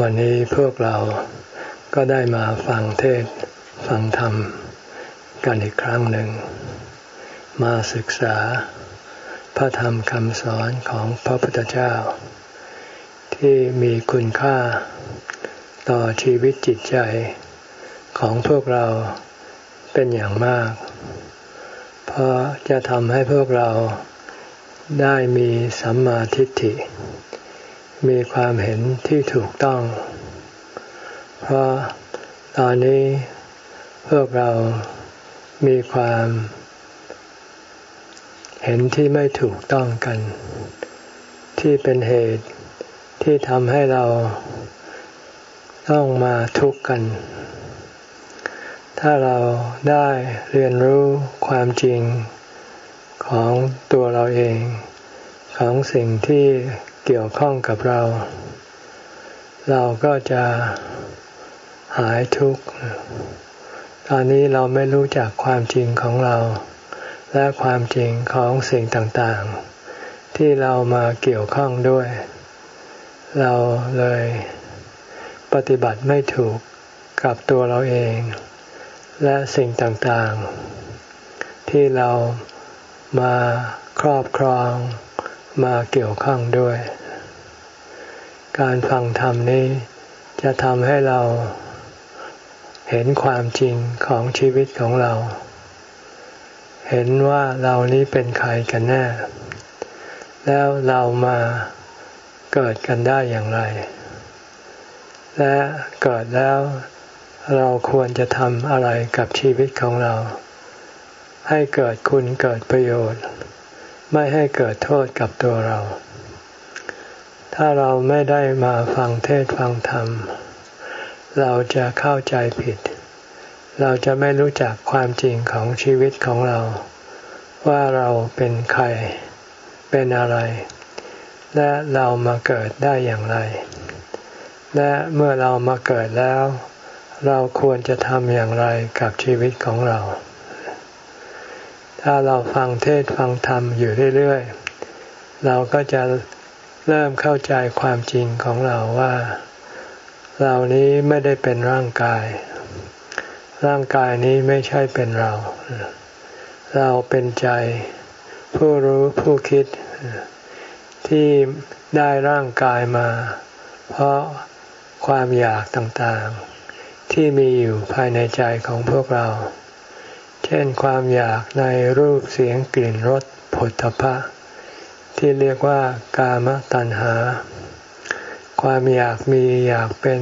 วันนี้พวกเราก็ได้มาฟังเทศฟังธรรม กันอีกครั้งหนึ่ง มาศึกษา พระธรรมคำสอนของพระพุทธเจ้า ที่มีคุณค่าต่อชีวิตจิตใจของพวกเราเป็นอย่างมาก เพราะจะทำให้พวกเราได้มีสัมมาทิฏฐิ มีความเห็นที่ถูกต้อง เพราะตอนนี้พวกเรามีความเห็นที่ไม่ถูกต้องกัน ที่เป็นเหตุที่ทำให้เราต้องมาทุกข์กัน ถ้าเราได้เรียนรู้ความจริงของตัวเราเอง ของสิ่งที่ เกี่ยวข้องกับเรา เราก็จะหายทุกข์ ตอนนี้เราไม่รู้จักความจริงของเรา และความจริงของสิ่งต่างๆ ที่เรามาเกี่ยวข้องด้วย เราเลยปฏิบัติไม่ถูกกับตัวเราเอง และสิ่งต่างๆ ที่เรามาครอบครองมาเกี่ยวข้องด้วย การฟังธรรมนี้ จะทำให้เราเห็นความจริงของชีวิตของเรา เห็นว่าเรานี้เป็นใครกันแน่ แล้วเรามาเกิดกันได้อย่างไร และเกิดแล้วเราควรจะทำอะไรกับชีวิตของเรา ให้เกิดคุณเกิดประโยชน์ ไม่ให้เกิดโทษกับตัวเรา ถ้าเราไม่ได้มาฟังเทศฟังธรรม เราจะเข้าใจผิด เราจะไม่รู้จักความจริงของชีวิตของเรา ว่าเราเป็นใคร เป็นอะไร และเรามาเกิดได้อย่างไร และเมื่อเรามาเกิดแล้ว เราควรจะทำอย่างไรกับชีวิตของเรา ถ้าเราฟังเทศฟังธรรมอยู่เรื่อยๆเราก็จะ เริ่มเข้าใจความจริงของเราว่า เรานี้ไม่ได้เป็นร่างกาย ร่างกายนี้ไม่ใช่เป็นเรา เราเป็นใจ ผู้รู้ผู้คิด ที่ได้ร่างกายมา เพราะความอยากต่างๆ ที่มีอยู่ภายในใจของพวกเรา เช่นความอยากในรูปเสียงกลิ่นรสผลตภะ ที่เรียกว่ากามตัณหา ความอยากมีอยากเป็น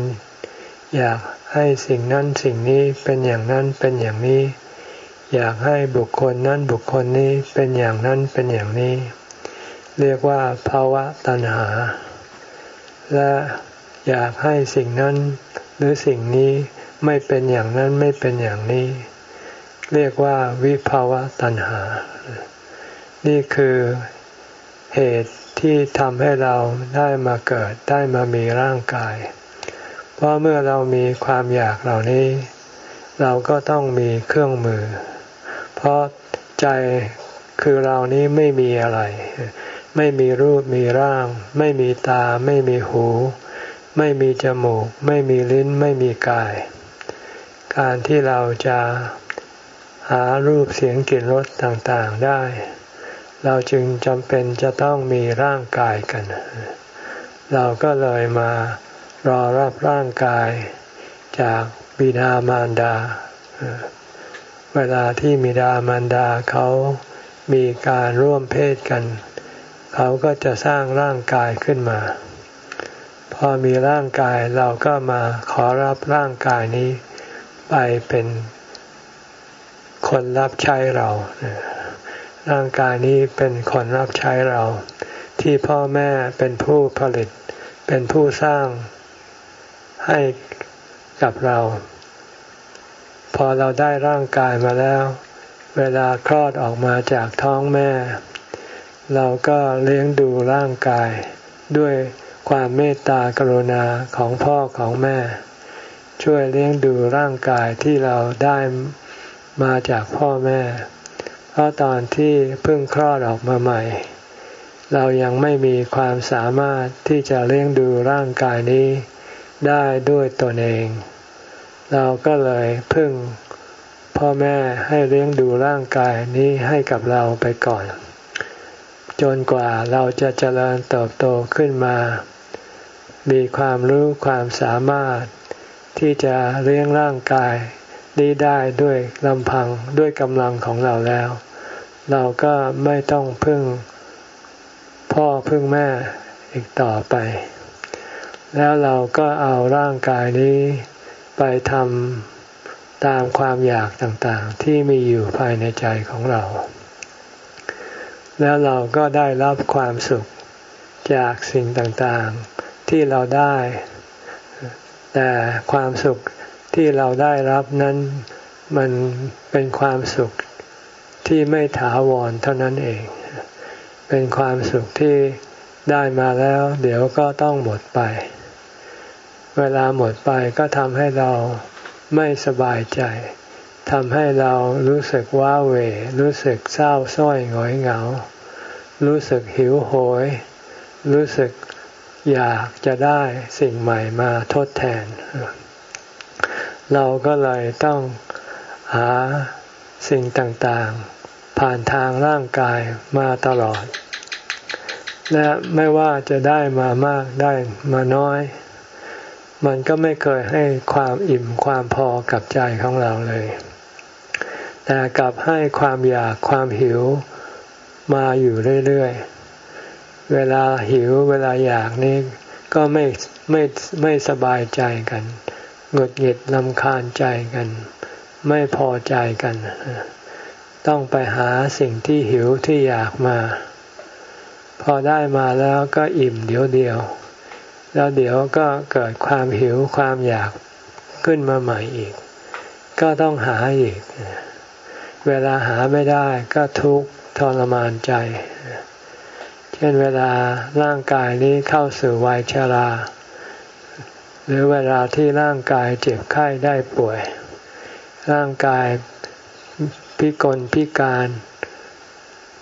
อยากให้สิ่งนั้นสิ่งนี้เป็นอย่างนั้นเป็นอย่างนี้ อยากให้บุคคลนั้นบุคคลนี้เป็นอย่างนั้นเป็นอย่างนี้ เรียกว่าภาวะตัณหา และอยากให้สิ่งนั้นหรือสิ่งนี้ไม่เป็นอย่างนั้นไม่เป็นอย่างนี้ เรียกว่าวิภาวะตัณหา นี่คือ เหตุที่ทำให้เราได้มาเกิดได้มามีร่างกาย เพราะเมื่อเรามีความอยากเหล่านี้ เราก็ต้องมีเครื่องมือ เพราะใจคือเรานี้ไม่มีอะไร ไม่มีรูปมีร่าง ไม่มีตา ไม่มีหู ไม่มีจมูก ไม่มีลิ้น ไม่มีกาย การที่เราจะหารูปเสียงกลิ่นรสต่างๆได้ เราจึงจำเป็นจะต้องมีร่างกายกัน เราก็เลยมารอรับร่างกายจากบิดามารดา เวลาที่บิดามารดาเขามีการร่วมเพศกัน เขาก็จะสร้างร่างกายขึ้นมา พอมีร่างกายเราก็มาขอรับร่างกายนี้ไปเป็นคนรับใช้เรา ร่างกายนี้เป็นคนรับใช้เรา ที่พ่อแม่เป็นผู้ผลิต เป็นผู้สร้างให้กับเรา พอเราได้ร่างกายมาแล้ว เวลาคลอดออกมาจากท้องแม่ เราก็เลี้ยงดูร่างกาย ด้วยความเมตตากรุณาของพ่อของแม่ ช่วยเลี้ยงดูร่างกายที่เราได้มาจากพ่อแม่ เพราะตอนที่เพิ่งคลอดออกมาใหม่ เรายังไม่มีความสามารถที่จะเลี้ยงดูร่างกายนี้ได้ด้วยตนเอง เราก็เลยพึ่งพ่อแม่ให้เลี้ยงดูร่างกายนี้ให้กับเราไปก่อน จนกว่าเราจะเจริญเติบโตขึ้นมา มีความรู้ความสามารถที่จะเลี้ยงร่างกาย นี้ได้ด้วยลำพังด้วยกำลังของเราแล้ว เราก็ไม่ต้องพึ่งพ่อพึ่งแม่อีกต่อไป แล้วเราก็เอาร่างกายนี้ไปทำตามความอยากต่างๆ ที่มีอยู่ภายในใจของเรา แล้วเราก็ได้รับความสุขจากสิ่งต่างๆที่เราได้ แต่ความสุข ที่เราได้รับนั้นมันเป็นความสุขที่ไม่ถาวรเท่านั้นเอง เป็นความสุขที่ได้มาแล้ว เดี๋ยวก็ต้องหมดไป เวลาหมดไปก็ทำให้เราไม่สบายใจทำให้เรารู้สึกว้าเหวรู้สึกเศร้าส้อยหงอยเหงา รู้สึกหิวโหย รู้สึกอยากจะได้สิ่งใหม่มาทดแทน เราก็เลยต้องหาสิ่งต่างๆ ผ่านทางร่างกายมาตลอด และไม่ว่าจะได้มามากได้มาน้อย มันก็ไม่เคยให้ความอิ่มความพอกับใจของเราเลย แต่กลับให้ความอยากความหิวมาอยู่เรื่อยๆ เวลาหิวเวลาอยากนี่ก็ไม่ไม่ไม่สบายใจกัน หงุดหงิดลำคาญใจกัน ไม่พอใจกัน ต้องไปหาสิ่งที่หิวที่อยากมา พอได้มาแล้วก็อิ่มเดี๋ยวเดียว แล้วเดี๋ยวก็เกิดความหิวความอยากขึ้นมาใหม่อีก ก็ต้องหาอีก เวลาหาไม่ได้ก็ทุกข์ทรมานใจ เช่นเวลาร่างกายนี้เข้าสู่วัยชรา หรือเวลาที่ร่างกายเจ็บไข้ได้ป่วย ร่างกายพิกลพิการ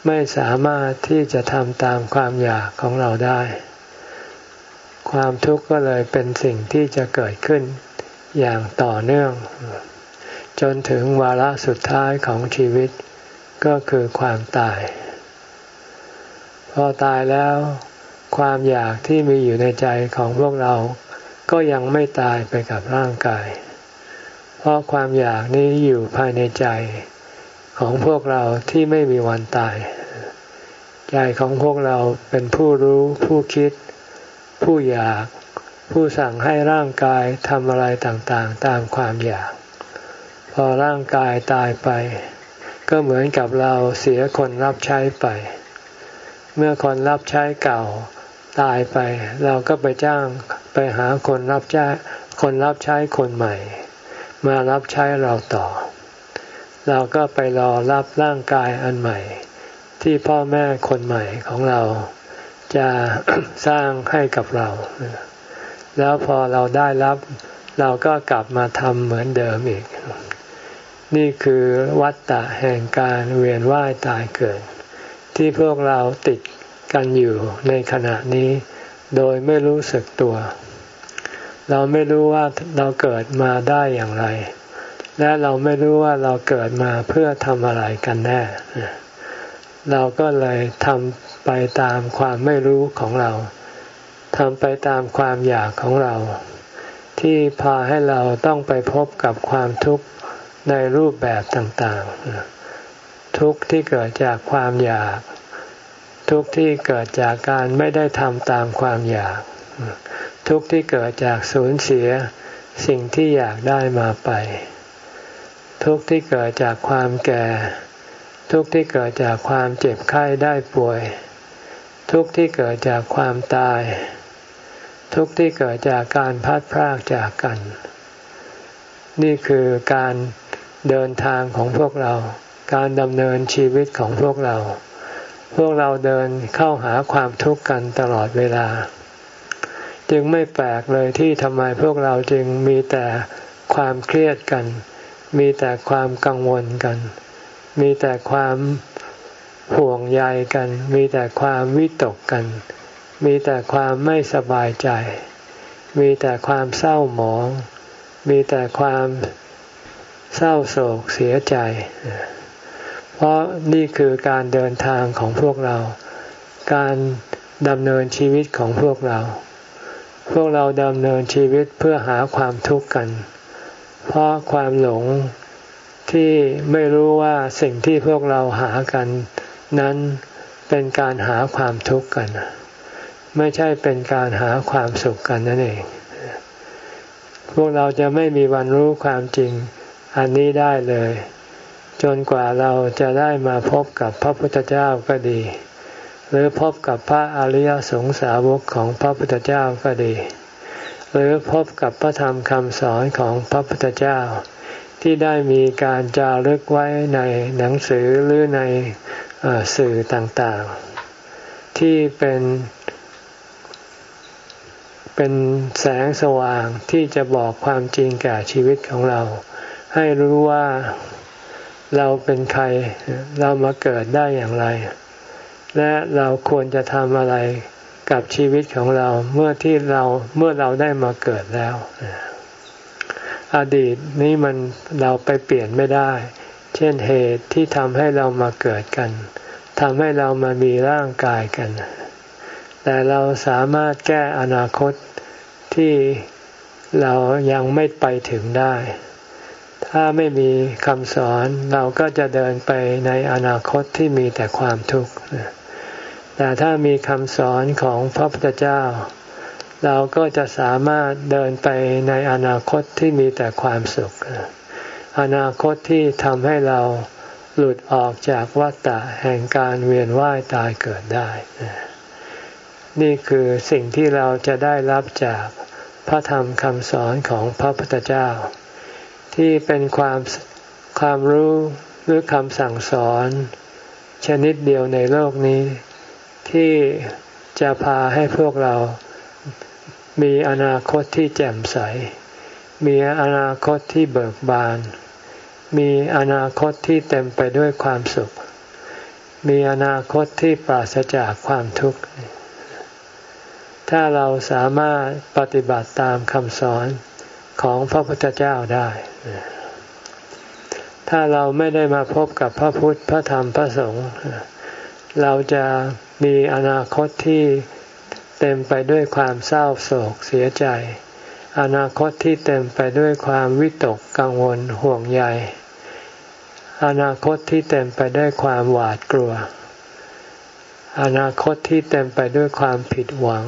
ไม่สามารถที่จะทำตามความอยากของเราได้ ความทุกข์ก็เลยเป็นสิ่งที่จะเกิดขึ้นอย่างต่อเนื่อง จนถึงวาระสุดท้ายของชีวิตก็คือความตาย พอตายแล้ว ความอยากที่มีอยู่ในใจของพวกเรา ก็ยังไม่ตายไปกับร่างกาย เพราะความอยากนี้อยู่ภายในใจของพวกเราที่ไม่มีวันตาย ใจของพวกเราเป็นผู้รู้ผู้คิด ผู้อยาก ผู้สั่งให้ร่างกายทำอะไรต่างๆ ตามความอยาก พอร่างกายตายไป ก็เหมือนกับเราเสียคนรับใช้ไป เมื่อคนรับใช้เก่า ตายไป เราก็ไปจ้างไปหาคนรับใช้คนรับใช้คนใหม่ มารับใช้เราต่อ เราก็ไปรอรับร่างกายอันใหม่ ที่พ่อแม่คนใหม่ของเรา จะสร้างให้กับเรา แล้วพอเราได้รับเราก็กลับมาทำเหมือนเดิมอีก นี่คือวัฏฏะแห่งการเวียนว่ายตายเกิด ที่พวกเราติด กันอยู่ในขณะนี้ โดยไม่รู้สึกตัว เราไม่รู้ว่าเราเกิดมาได้อย่างไร และเราไม่รู้ว่าเราเกิดมาเพื่อทำอะไรกันแน่ เราก็เลยทำไปตามความไม่รู้ของเราทำไปตามความอยากของเรา ที่พาให้เราต้องไปพบกับความทุกข์ในรูปแบบต่างๆ ทุกข์ที่เกิดจากความอยาก ทุกที่เกิดจากการไม่ได้ทำตามความอยาก ทุกที่เกิดจากสูญเสียสิ่งที่อยากได้มาไป ทุกที่เกิดจากความแก่ ทุกที่เกิดจากความเจ็บไข้ได้ป่วย ทุกที่เกิดจากความตาย ทุกที่เกิดจากการพัดพรากจากกัน นี่คือการเดินทางของพวกเรา การดำเนินชีวิตของพวกเรา พวกเราเดินเข้าหาความทุกข์กันตลอดเวลา จึงไม่แปลกเลยที่ทำไมพวกเราจึงมีแต่ความเครียดกัน มีแต่ความกังวลกัน มีแต่ความห่วงใยกัน มีแต่ความวิตกกัน มีแต่ความไม่สบายใจ มีแต่ความเศร้าหมอง มีแต่ความเศร้าโศกเสียใจ เพราะนี่คือการเดินทางของพวกเรา การดำเนินชีวิตของพวกเรา พวกเราดำเนินชีวิตเพื่อหาความทุกข์กัน เพราะความหลงที่ไม่รู้ว่าสิ่งที่พวกเราหากัน นั้นเป็นการหาความทุกข์กัน ไม่ใช่เป็นการหาความสุขกันนั่นเอง พวกเราจะไม่มีวันรู้ความจริงอันนี้ได้เลย จนกว่าเราจะได้มาพบกับพระพุทธเจ้าก็ดี หรือพบกับพระอริยสงสาวกของพระพุทธเจ้าก็ดี หรือพบกับพระธรรมคำสอนของพระพุทธเจ้า ที่ได้มีการจารึกไว้ในหนังสือหรือในสื่อต่างๆ ที่เป็นเป็นแสงสว่างที่จะบอกความจริงแก่ชีวิตของเรา ให้รู้ว่า เราเป็นใคร เรามาเกิดได้อย่างไร และเราควรจะทำอะไรกับชีวิตของเราเมื่อที่เราเมื่อเราได้มาเกิดแล้ว อดีตนี้มันเราไปเปลี่ยนไม่ได้ เช่นเหตุที่ทำให้เรามาเกิดกันทำให้เรามามีร่างกายกัน แต่เราสามารถแก้อนาคตที่เรายังไม่ไปถึงได้ ถ้าไม่มีคำสอนเราก็จะเดินไปในอนาคตที่มีแต่ความทุกข์ แต่ถ้ามีคำสอนของพระพุทธเจ้า เราก็จะสามารถเดินไปในอนาคตที่มีแต่ความสุข อนาคตที่ทำให้เราหลุดออกจากวัฏฏะแห่งการเวียนว่ายตายเกิดได้ นี่คือสิ่งที่เราจะได้รับจากพระธรรมคำสอนของพระพุทธเจ้า ที่เป็นความความรู้หรือคำสั่งสอน ชนิดเดียวในโลกนี้ ที่จะพาให้พวกเรา มีอนาคตที่แจ่มใส มีอนาคตที่เบิกบาน มีอนาคตที่เต็มไปด้วยความสุข มีอนาคตที่ปราศจากความทุกข์ ถ้าเราสามารถปฏิบัติตามคำสอน ของพระพุทธเจ้าได้ ถ้าเราไม่ได้มาพบกับพระพุทธ พระธรรม พระสงฆ์ เราจะมีอนาคตที่เต็มไปด้วยความเศร้าโศกเสียใจ อนาคตที่เต็มไปด้วยความวิตกกังวลห่วงใย อนาคตที่เต็มไปด้วยความหวาดกลัว อนาคตที่เต็มไปด้วยความผิดหวัง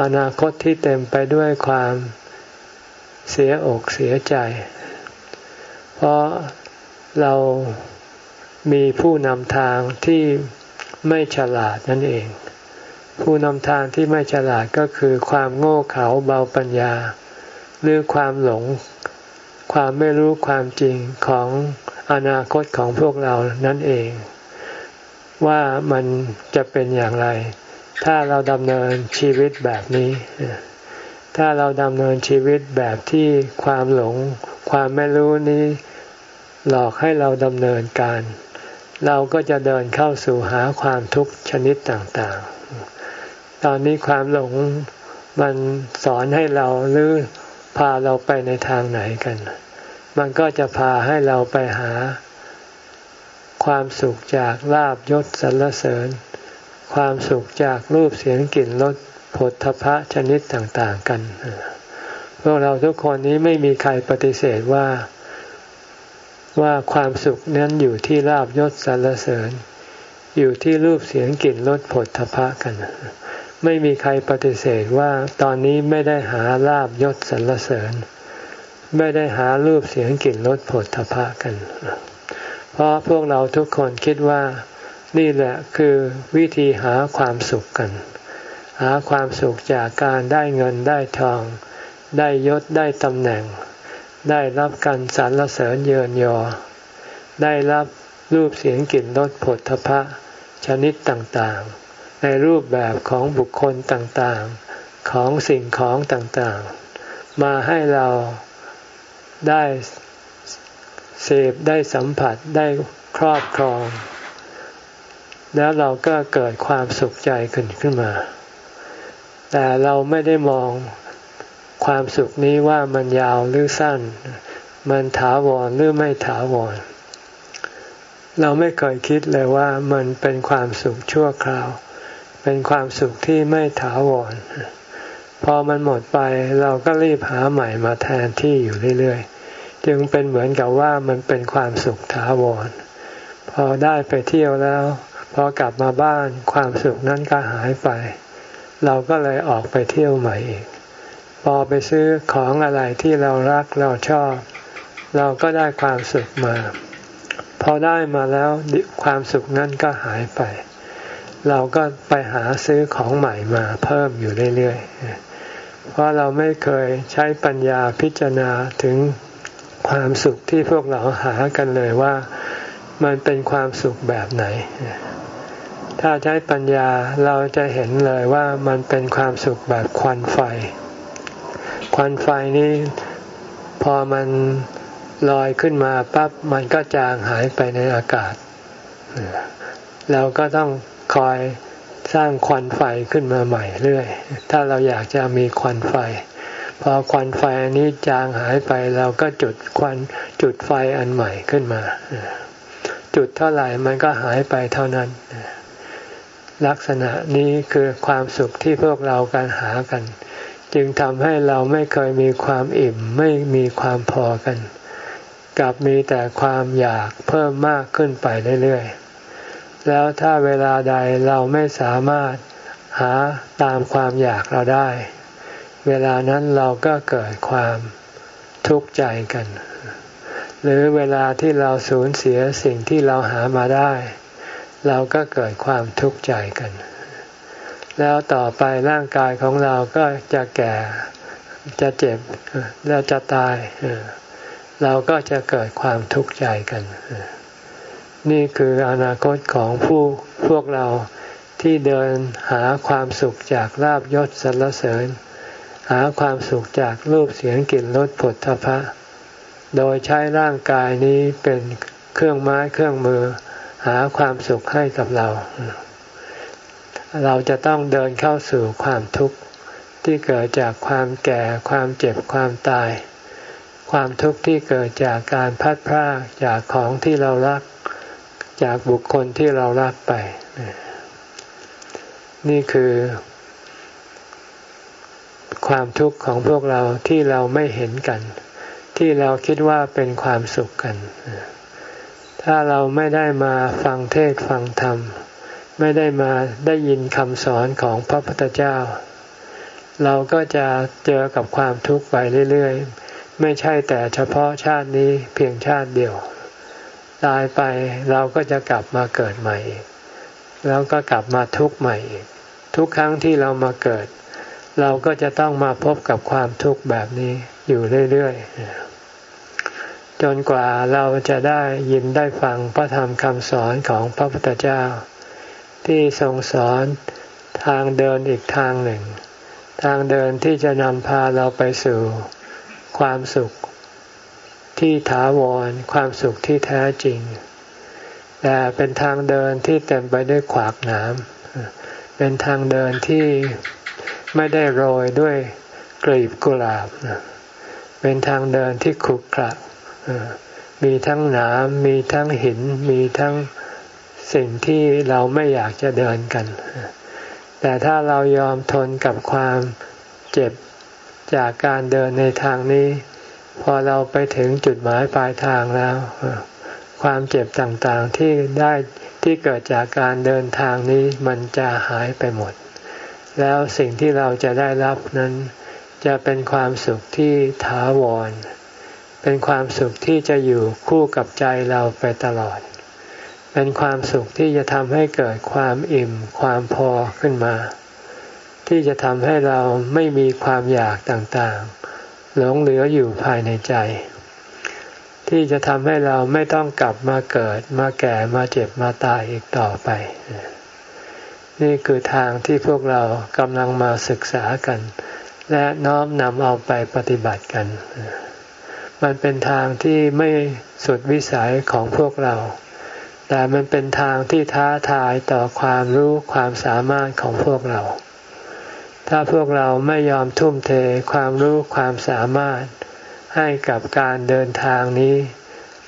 อนาคตที่เต็มไปด้วยความ เสียอกเสียใจ เพราะเรามีผู้นำทางที่ไม่ฉลาดนั่นเอง ผู้นำทางที่ไม่ฉลาดก็คือความโง่เขลาเบาปัญญา หรือความหลง ความไม่รู้ความจริงของอนาคตของพวกเรานั่นเอง ว่ามันจะเป็นอย่างไร ถ้าเราดำเนินชีวิตแบบนี้ ถ้าเราดำเนินชีวิตแบบที่ความหลง ความไม่รู้นี้ หลอกให้เราดำเนินการ เราก็จะเดินเข้าสู่หาความทุกข์ชนิดต่างๆ ตอนนี้ความหลงมันสอนให้เราหรือพาเราไปในทางไหนกัน มันก็จะพาให้เราไปหา ความสุขจากลาบยศสรรเสริญ ความสุขจากรูปเสียงกลิ่นรส ผลทพะชนิดต่างๆกัน พวกเราทุกคนนี้ไม่มีใครปฏิเสธว่าว่าความสุขนั้นอยู่ที่ลาบยศสรรเสริญ อยู่ที่รูปเสียงกลิ่นรสผลทพะกัน ไม่มีใครปฏิเสธว่าตอนนี้ไม่ได้หาลาบยศสรรเสริญ ไม่ได้หารูปเสียงกลิ่นรสผลทพะกัน เพราะพวกเราทุกคนคิดว่านี่แหละคือวิธีหาความสุขกัน หาความสุขจากการได้เงินได้ทอง ได้ยศได้ตำแหน่ง ได้รับการสรรเสริญเยินยอ ได้รับรูปเสียงกลิ่นรสผลทพะชนิดต่างๆ ในรูปแบบของบุคคลต่างๆ ของสิ่งของต่างๆ มาให้เราได้เสพได้สัมผัสได้ครอบครอง แล้วเราก็เกิดความสุขใจขึ้นขึ้นมา แต่เราไม่ได้มองความสุขนี้ว่ามันยาวหรือสั้น มันถาวรหรือไม่ถาวร เราไม่เคยคิดเลยว่ามันเป็นความสุขชั่วคราว เป็นความสุขที่ไม่ถาวร พอมันหมดไปเราก็รีบหาใหม่มาแทนที่อยู่เรื่อยๆ จึงเป็นเหมือนกับว่ามันเป็นความสุขถาวร พอได้ไปเที่ยวแล้ว พอกลับมาบ้านความสุขนั้นก็หายไป เราก็เลยออกไปเที่ยวใหม่อีก พอไปซื้อของอะไรที่เรารักเราชอบ เราก็ได้ความสุขมา พอได้มาแล้วความสุขนั้นก็หายไป เราก็ไปหาซื้อของใหม่มาเพิ่มอยู่เรื่อยๆ เพราะเราไม่เคยใช้ปัญญาพิจารณาถึงความสุขที่พวกเราหากันเลยว่ามันเป็นความสุขแบบไหน ถ้าใช้ปัญญาเราจะเห็นเลยว่ามันเป็นความสุขแบบควันไฟ ควันไฟนี้พอมันลอยขึ้นมาปั๊บมันก็จางหายไปในอากาศ เราก็ต้องคอยสร้างควันไฟขึ้นมาใหม่เรื่อย ถ้าเราอยากจะมีควันไฟ พอควันไฟอันนี้จางหายไปเราก็จุดควันจุดไฟอันใหม่ขึ้นมา จุดเท่าไหร่มันก็หายไปเท่านั้น ลักษณะนี้คือความสุขที่พวกเราการหากัน จึงทำให้เราไม่เคยมีความอิ่มไม่มีความพอกัน กลับมีแต่ความอยากเพิ่มมากขึ้นไปเรื่อยๆ แล้วถ้าเวลาใดเราไม่สามารถหาตามความอยากเราได้ เวลานั้นเราก็เกิดความทุกข์ใจกัน หรือเวลาที่เราสูญเสียสิ่งที่เราหามาได้ เราก็เกิดความทุกข์ใจกัน แล้วต่อไปร่างกายของเราก็จะแก่จะเจ็บแล้วจะตาย เราก็จะเกิดความทุกข์ใจกัน นี่คืออนาคตของผู้พวกเราที่เดินหาความสุขจากลาบยศสรรเสริญ หาความสุขจากรูปเสียงกลิ่นรสผลทพะ โดยใช้ร่างกายนี้เป็นเครื่องไม้เครื่องมือ หาความสุขให้กับเรา เราจะต้องเดินเข้าสู่ความทุกข์ที่เกิดจากความแก่ ความเจ็บ ความตาย ความทุกข์ที่เกิดจากการพัดพรากจากของที่เรารัก จากบุคคลที่เรารักไป นี่คือความทุกข์ของพวกเราที่เราไม่เห็นกัน ที่เราคิดว่าเป็นความสุขกัน ถ้าเราไม่ได้มาฟังเทศฟังธรรม ไม่ได้มาได้ยินคำสอนของพระพุทธเจ้า เราก็จะเจอกับความทุกข์ไปเรื่อยๆ ไม่ใช่แต่เฉพาะชาตินี้เพียงชาติเดียว ตายไปเราก็จะกลับมาเกิดใหม่อีกแล้วก็กลับมาทุกข์ใหม่อีก ทุกครั้งที่เรามาเกิด เราก็จะต้องมาพบกับความทุกข์แบบนี้อยู่เรื่อยๆ จนกว่าเราจะได้ยินได้ฟังพระธรรมคำสอนของพระพุทธเจ้า ที่ทรงสอนทางเดินอีกทางหนึ่ง ทางเดินที่จะนำพาเราไปสู่ ความสุขที่ถาวรความสุขที่แท้จริง แต่เป็นทางเดินที่เต็มไปด้วยขวากหนามเป็นทางเดินที่ไม่ได้โรยด้วยกลีบกุหลาบ เป็นทางเดินที่ขรุขระ มีทั้งหนามมีทั้งหิน มีทั้งสิ่งที่เราไม่อยากจะเดินกัน แต่ถ้าเรายอมทนกับความเจ็บจากการเดินในทางนี้ พอเราไปถึงจุดหมายปลายทางแล้ว ความเจ็บต่างๆที่ได้ที่เกิดจากการเดินทางนี้มันจะหายไปหมด แล้วสิ่งที่เราจะได้รับนั้นจะเป็นความสุขที่ถาวร เป็นความสุขที่จะอยู่คู่กับใจเราไปตลอด เป็นความสุขที่จะทำให้เกิดความอิ่มความพอขึ้นมา ที่จะทำให้เราไม่มีความอยากต่างๆ หลงเหลืออยู่ภายในใจ ที่จะทำให้เราไม่ต้องกลับมาเกิดมาแก่มาเจ็บมาตายอีกต่อไป นี่คือทางที่พวกเรากำลังมาศึกษากัน และน้อมนำเอาไปปฏิบัติกัน มันเป็นทางที่ไม่สุดวิสัยของพวกเรา แต่มันเป็นทางที่ท้าทายต่อความรู้ความสามารถของพวกเรา ถ้าพวกเราไม่ยอมทุ่มเทความรู้ความสามารถให้กับการเดินทางนี้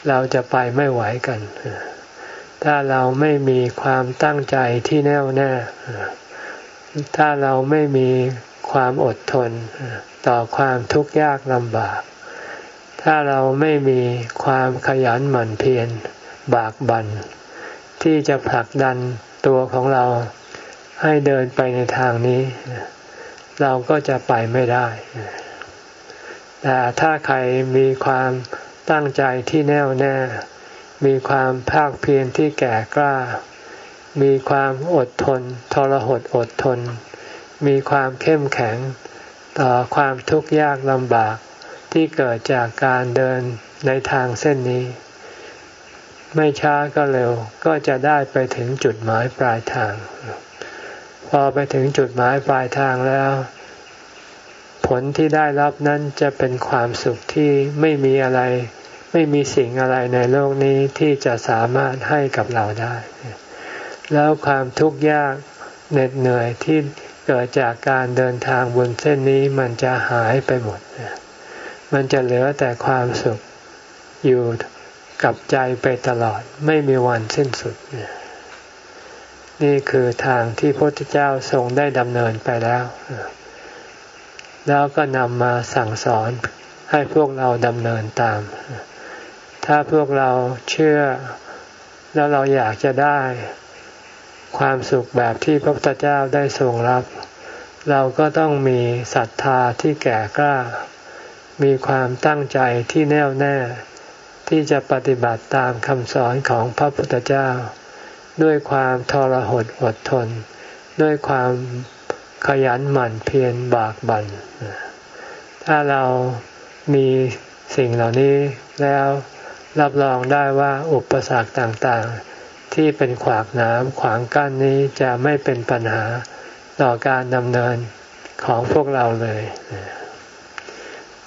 เราจะไปไม่ไหวกัน ถ้าเราไม่มีความตั้งใจที่แน่วแน่ ถ้าเราไม่มีความอดทนต่อความทุกข์ยากลำบาก ถ้าเราไม่มีความขยันหมั่นเพียรบากบัน่นที่จะผลักดันตัวของเราให้เดินไปในทางนี้ เราก็จะไปไม่ได้ แต่ถ้าใครมีความตั้งใจที่แน่วแน่ มีความภาคเพียรที่แก่กล้า มีความอดทน ทรหดอดทน มีความเข้มแข็ง ต่อความทุกข์ยากลำบาก ที่เกิดจากการเดินในทางเส้นนี้ ไม่ช้าก็เร็วก็จะได้ไปถึงจุดหมายปลายทาง พอไปถึงจุดหมายปลายทางแล้ว ผลที่ได้รับนั้นจะเป็นความสุขที่ไม่มีอะไร ไม่มีสิ่งอะไรในโลกนี้ที่จะสามารถให้กับเราได้ แล้วความทุกข์ยากเหน็ดเหนื่อยที่เกิดจากการเดินทางบนเส้นนี้มันจะหายไปหมด มันจะเหลือแต่ความสุขอยู่กับใจไปตลอดไม่มีวันสิ้นสุด นี่คือทางที่พระพุทธเจ้าทรงได้ดำเนินไปแล้ว แล้วก็นำมาสั่งสอนให้พวกเราดำเนินตาม ถ้าพวกเราเชื่อแล้วเราอยากจะได้ ความสุขแบบที่พระพุทธเจ้าได้ทรงรับ เราก็ต้องมีศรัทธาที่แก่กล้า มีความตั้งใจที่แน่วแน่ ที่จะปฏิบัติตามคำสอนของพระพุทธเจ้า ด้วยความทรหดอดทน ด้วยความขยันหมั่นเพียรบากบัน่นถ้าเรามีสิ่งเหล่านี้แล้วรับรองได้ว่าอุปสรรคต่างๆ ที่เป็นขวากน้ำขวางกั้นนี้จะไม่เป็นปัญหาต่อการดำเนินของพวกเราเลย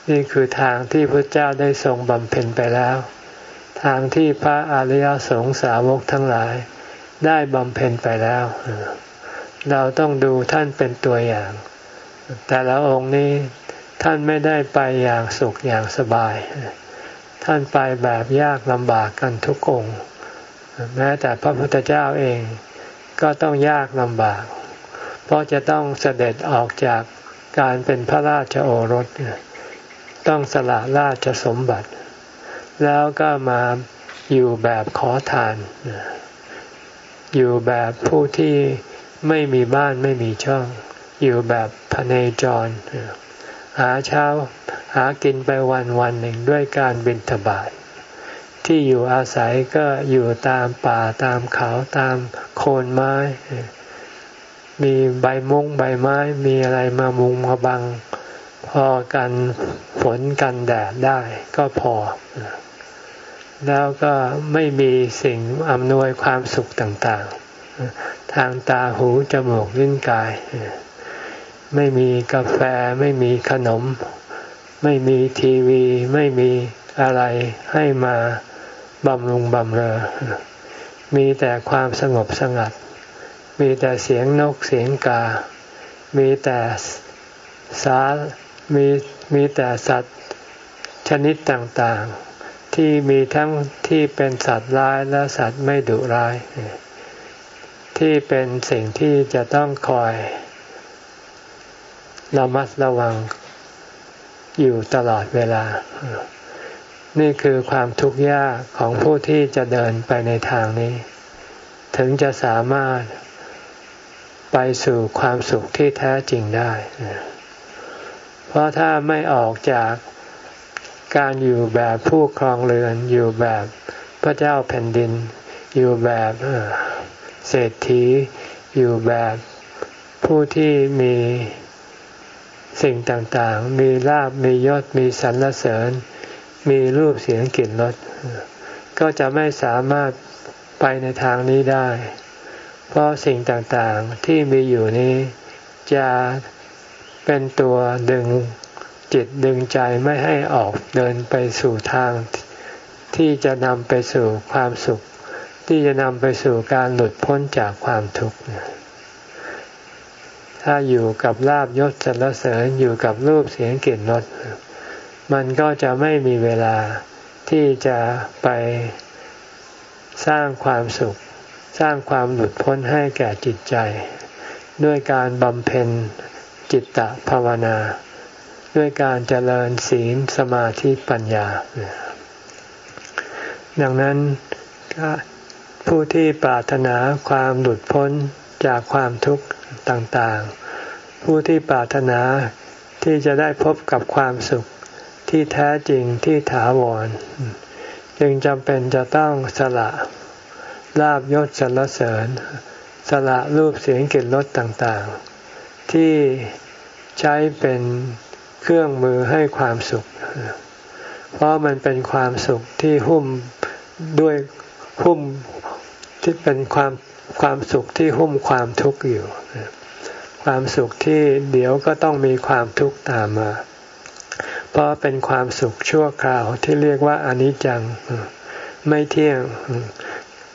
นี่คือทางที่พระเจ้าได้ทรงบำเพ็ญไปแล้ว ทางที่พระอริยสงสาวกทั้งหลายได้บำเพ็ญไปแล้ว เราต้องดูท่านเป็นตัวอย่าง แต่ละองค์นี้ท่านไม่ได้ไปอย่างสุขอย่างสบาย ท่านไปแบบยากลำบากกันทุกองค์แม้แต่พระพุทธเจ้าเองก็ต้องยากลำบาก เพราะจะต้องเสด็จออกจากการเป็นพระราชโอรส ต้องสละราชสมบัติ แล้วก็มาอยู่แบบขอทาน อยู่แบบผู้ที่ไม่มีบ้านไม่มีช่อง อยู่แบบพเนจร หาเช้าหากินไปวันวันหนึ่งด้วยการบินทบาทที่อยู่อาศัยก็อยู่ตามป่าตามเขาตามโคนไม้ มีใบมุ้งใบไม้มีอะไรมามุงมาบัง พอกันฝนกันแดดได้ก็พอ แล้วก็ไม่มีสิ่งอำนวยความสุขต่างๆ ทางตาหูจมูกลิ้นกาย ไม่มีกาแฟไม่มีขนม ไม่มีทีวี ไม่มีอะไรให้มาบำรุงบำเรอ มีแต่ความสงบสงัด มีแต่เสียงนกเสียงกา มีแต่สา มีมีแต่สัตว์ชนิดต่างๆ ที่มีทั้งที่เป็นสัตว์ร้ายและสัตว์ไม่ดุร้าย ที่เป็นสิ่งที่จะต้องคอยระมัดระวังอยู่ตลอดเวลา นี่คือความทุกข์ยากของผู้ที่จะเดินไปในทางนี้ ถึงจะสามารถไปสู่ความสุขที่แท้จริงได้ เพราะถ้าไม่ออกจากการอยู่แบบผู้ครองเรือน อยู่แบบพระเจ้าแผ่นดิน อยู่แบบเศรษฐี อยู่แบบผู้ที่มีสิ่งต่างๆ มีลาบมียศ มีสรรเสริญ มีรูปเสียงกลิ่นรส ก็จะไม่สามารถไปในทางนี้ได้ เพราะสิ่งต่างๆที่มีอยู่นี้จะ เป็นตัวดึงจิตดึงใจไม่ให้ออกเดินไปสู่ทาง ที่จะนำไปสู่ความสุข ที่จะนำไปสู่การหลุดพ้นจากความทุกข์ถ้าอยู่กับลาบยศสรรเสริญอยู่กับรูปเสียงกลิ่นรสมันก็จะไม่มีเวลาที่จะไปสร้างความสุข สร้างความหลุดพ้นให้แก่จิตใจ ด้วยการบำเพ็ญ จิตตภาวนา ด้วยการเจริญศีลสมาธิปัญญา ดังนั้นผู้ที่ปรารถนาความหลุดพ้นจากความทุกข์ต่างๆ ผู้ที่ปรารถนาที่จะได้พบกับความสุขที่แท้จริงที่ถาวร จึงจำเป็นจะต้องสละลาบยศสรรเสริญ สละรูปเสียงกลิ่นรสต่างๆ ที่ ใช้เป็นเครื่องมือให้ความสุข เพราะมันเป็นความสุขที่หุ้มด้วยหุ้มที่เป็นความความสุขที่หุ้มความทุกข์อยู่ ความสุขที่เดี๋ยวก็ต้องมีความทุกข์ตามมา เพราะเป็นความสุขชั่วคราวที่เรียกว่าอนิจจังไม่เที่ยง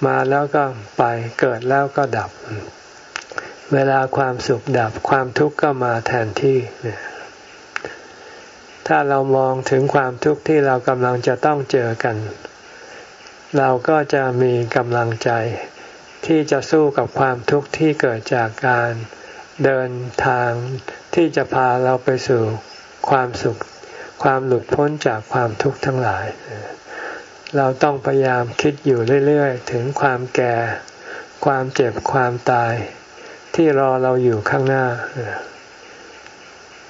มาแล้วก็ไปเกิดแล้วก็ดับ เวลาความสุขดับความทุกข์ก็มาแทนที่ ถ้าเรามองถึงความทุกข์ที่เรากำลังจะต้องเจอกัน เราก็จะมีกำลังใจ ที่จะสู้กับความทุกข์ที่เกิดจากการเดินทางที่จะพาเราไปสู่ความสุข ความหลุดพ้นจากความทุกข์ทั้งหลาย เราต้องพยายามคิดอยู่เรื่อย ๆ ถึงความแก่ ความเจ็บความตาย ที่รอเราอยู่ข้างหน้า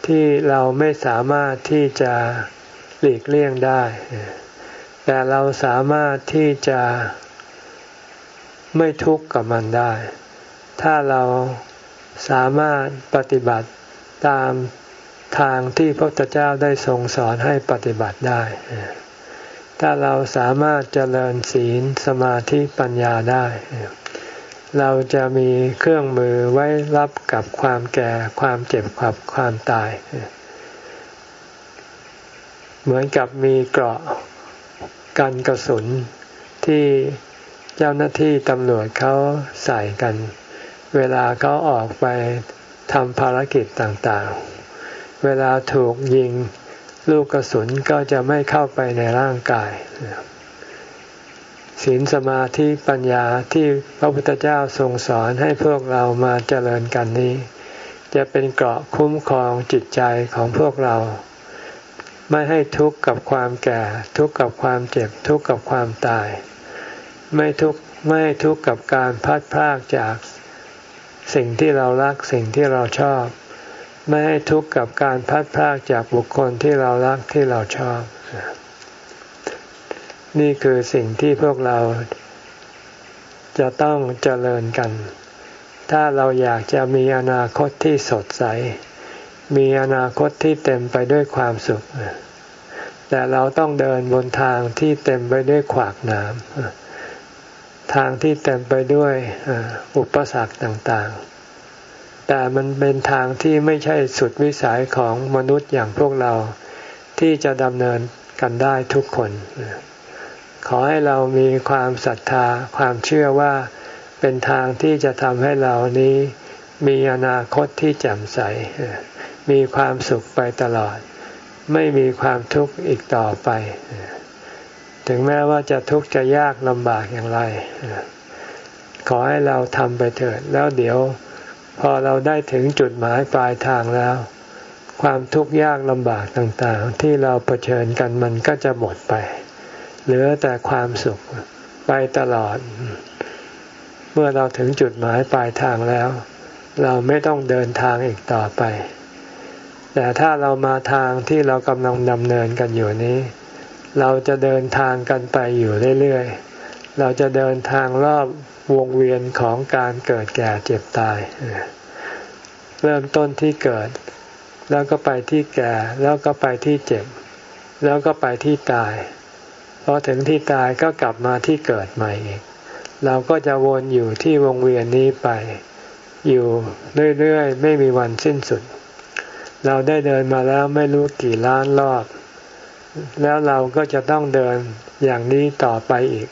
ที่เราไม่สามารถที่จะหลีกเลี่ยงได้ แต่เราสามารถที่จะไม่ทุกข์กับมันได้ ถ้าเราสามารถปฏิบัติตามทางที่พระพุทธเจ้าได้ทรงสอนให้ปฏิบัติได้ ถ้าเราสามารถเจริญศีลสมาธิปัญญาได้ เราจะมีเครื่องมือไว้รับกับความแก่ ความเจ็บขับความตาย เหมือนกับมีเกราะกันกระสุนที่เจ้าหน้าที่ตำรวจเขาใส่กัน เวลาเขาออกไปทำภารกิจต่างๆ เวลาถูกยิงลูกกระสุนก็จะไม่เข้าไปในร่างกาย ศีลสมาธิปัญญาที่พระพุทธเจ้าทรงสอนให้พวกเรามาเจริญกันนี้ จะเป็นเกราะคุ้มครองจิตใจของพวกเรา ไม่ให้ทุกข์กับความแก่ ทุกข์กับความเจ็บทุกข์กับความตาย ไม่ทุกข์ไม่ทุกข์กับการพัดพรากจาก สิ่งที่เรารักสิ่งที่เราชอบ ไม่ให้ทุกข์กับการพัดพรากจากบุคคลที่เรารักที่เราชอบ นี่คือสิ่งที่พวกเราจะต้องเจริญกัน ถ้าเราอยากจะมีอนาคตที่สดใส มีอนาคตที่เต็มไปด้วยความสุข แต่เราต้องเดินบนทางที่เต็มไปด้วยขวากหนามทางที่เต็มไปด้วยอุปสรรคต่างๆ แต่มันเป็นทางที่ไม่ใช่สุดวิสัยของมนุษย์อย่างพวกเราที่จะดำเนินกันได้ทุกคน ขอให้เรามีความศรัทธาความเชื่อว่าเป็นทางที่จะทำให้เรานี้มีอนาคตที่แจ่มใส มีความสุขไปตลอด ไม่มีความทุกข์อีกต่อไป ถึงแม้ว่าจะทุกข์จะยากลำบากอย่างไร ขอให้เราทำไปเถิด แล้วเดี๋ยวพอเราได้ถึงจุดหมายปลายทางแล้ว ความทุกข์ยากลำบากต่างๆ ที่เราเผชิญกันมันก็จะหมดไป เหลือแต่ความสุขไปตลอด เมื่อเราถึงจุดหมายปลายทางแล้ว เราไม่ต้องเดินทางอีกต่อไป แต่ถ้าเรามาทางที่เรากำลังดำเนินกันอยู่นี้ เราจะเดินทางกันไปอยู่เรื่อยๆ เราจะเดินทางรอบวงเวียนของการเกิดแก่เจ็บตาย เริ่มต้นที่เกิด แล้วก็ไปที่แก่ แล้วก็ไปที่เจ็บ แล้วก็ไปที่ตาย อถึงที่ตายก็กลับมาที่เกิดใหม่อีก เราก็จะวนอยู่ที่วงเวียนนี้ไป อยู่เรื่อยๆ ไม่มีวันสิ้นสุด เราได้เดินมาแล้วไม่รู้กี่ล้านรอบ แล้วเราก็จะต้องเดินอย่างนี้ต่อไปอีก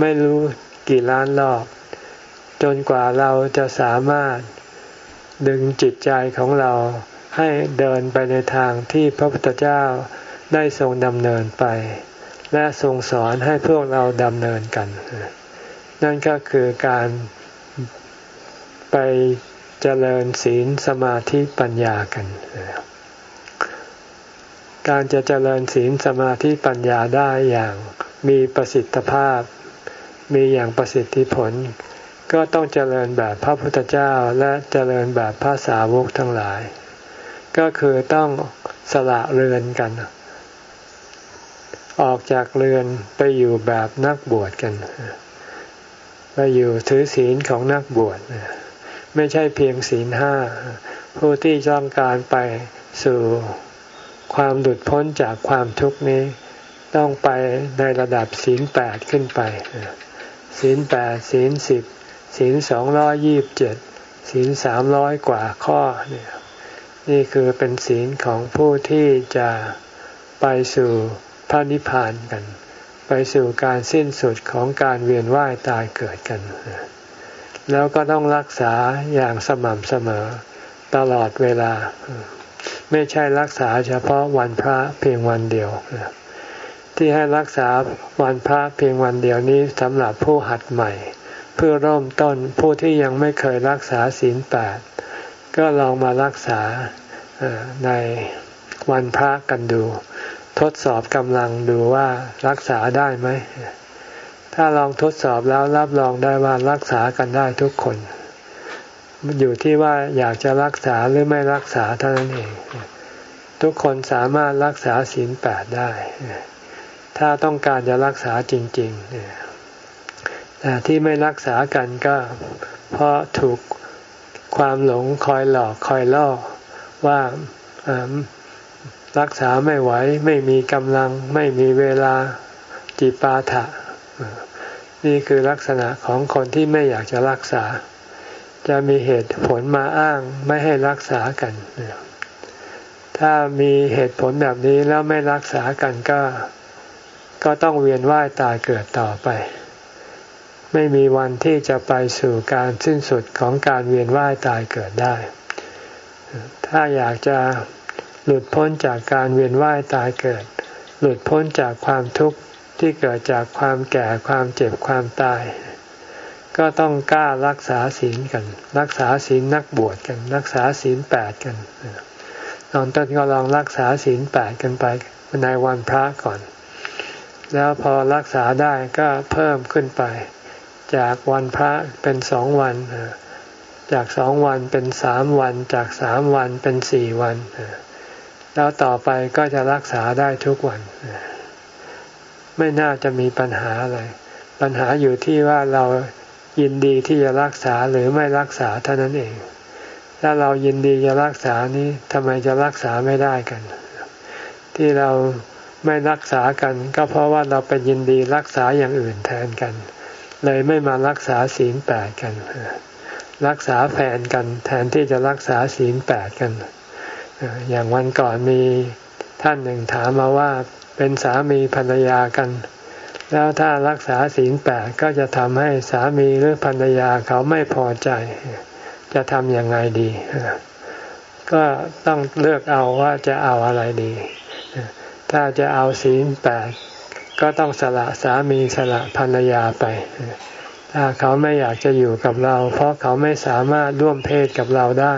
ไม่รู้กี่ล้านรอบ จนกว่าเราจะสามารถดึงจิตใจของเราให้เดินไปในทางที่พระพุทธเจ้าได้ทรงดำเนินไป และทรงสอนให้พวกเราดำเนินกัน นั่นก็คือการไปเจริญศีลสมาธิปัญญากัน การจะเจริญศีลสมาธิปัญญาได้อย่างมีประสิทธิภาพ มีอย่างประสิทธิผล ก็ต้องเจริญแบบพระพุทธเจ้าและเจริญแบบพระสาวกทั้งหลาย ก็คือต้องสละเรือนกัน ออกจากเรือนไปอยู่แบบนักบวชกันไปอยู่ถือศีลของนักบวชไม่ใช่เพียงศีลห้าผู้ที่ต้องการไปสู่ความหลุดพ้นจากความทุกข์นี้ ต้องไปในระดับศีลแปดขึ้นไปศีลแปดศีลสิบศีลสองร้อยยี่บเจ็ดศีลสามร้อยกว่าข้อเนี่ยนี่คือเป็นศีลของผู้ที่จะไปสู่ ระนิพพานกัน ไปสู่การสิ้นสุดของการเวียนว่ายตายเกิดกัน แล้วก็ต้องรักษาอย่างสม่ำเสมอตลอดเวลา ไม่ใช่รักษาเฉพาะวันพระเพียงวันเดียว ที่ให้รักษาวันพระเพียงวันเดียวนี้สำหรับผู้หัดใหม่ เพื่อเริ่มต้นผู้ที่ยังไม่เคยรักษาศีลแปดก็ลองมารักษาในวันพระกันดู ทดสอบกำลังดูว่ารักษาได้ไหม ถ้าลองทดสอบแล้วรับรองได้ว่ารักษากันได้ทุกคนอยู่ที่ว่าอยากจะรักษาหรือไม่รักษาเท่านั้นเอง ทุกคนสามารถรักษาศีลแปดได้ ถ้าต้องการจะรักษาจริงๆแต่ที่ไม่รักษากันก็เพราะถูกความหลงคอยหลอกคอยล่อว่า รักษาไม่ไหว ไม่มีกำลัง ไม่มีเวลาจิปาถะ นี่คือลักษณะของคนที่ไม่อยากจะรักษา จะมีเหตุผลมาอ้างไม่ให้รักษากัน ถ้ามีเหตุผลแบบนี้แล้วไม่รักษากันก็ ก็ต้องเวียนว่ายตายเกิดต่อไป ไม่มีวันที่จะไปสู่การสิ้นสุดของการเวียนว่ายตายเกิดได้ ถ้าอยากจะ หลุดพ้นจากการเวียนว่ายตายเกิด หลุดพ้นจากความทุกข์ที่เกิดจากความแก่ความเจ็บความตาย ก็ต้องกล้ารักษาศีลกัน รักษาศีลนักบวชกัน รักษาศีลแปดกันตอนต้นก็ลองรักษาศีลแปดกันไปในวันพระก่อน แล้วพอรักษาได้ก็เพิ่มขึ้นไป จากวันพระเป็นสองวัน จากสองวันเป็นสามวัน จากสามวันเป็นสี่วัน แล้วต่อไปก็จะรักษาได้ทุกวัน ไม่น่าจะมีปัญหาอะไร ปัญหาอยู่ที่ว่าเรายินดีที่จะรักษาหรือไม่รักษาเท่านั้นเอง ถ้าเรายินดีจะรักษานี้ทำไมจะรักษาไม่ได้กัน ที่เราไม่รักษากัน ก็เพราะว่าเราไปยินดีรักษาอย่างอื่นแทนกัน เลยไม่มารักษาศีลแปดกัน รักษาแฟนกันแทนที่จะรักษาศีลแปดกัน อย่างวันก่อนมีท่านหนึ่งถามมาว่าเป็นสามีภรรยากัน แล้วถ้ารักษาศีลแปดก็จะทำให้สามีหรือภรรยาเขาไม่พอใจ จะทำอยังไงดี ก็ต้องเลือกเอาว่าจะเอาอะไรดี ถ้าจะเอาศีลแปดก็ต้องสละสามีสละภรรยาไป ถ้าเขาไม่อยากจะอยู่กับเรา เพราะเขาไม่สามารถร่วมเพศกับเราได้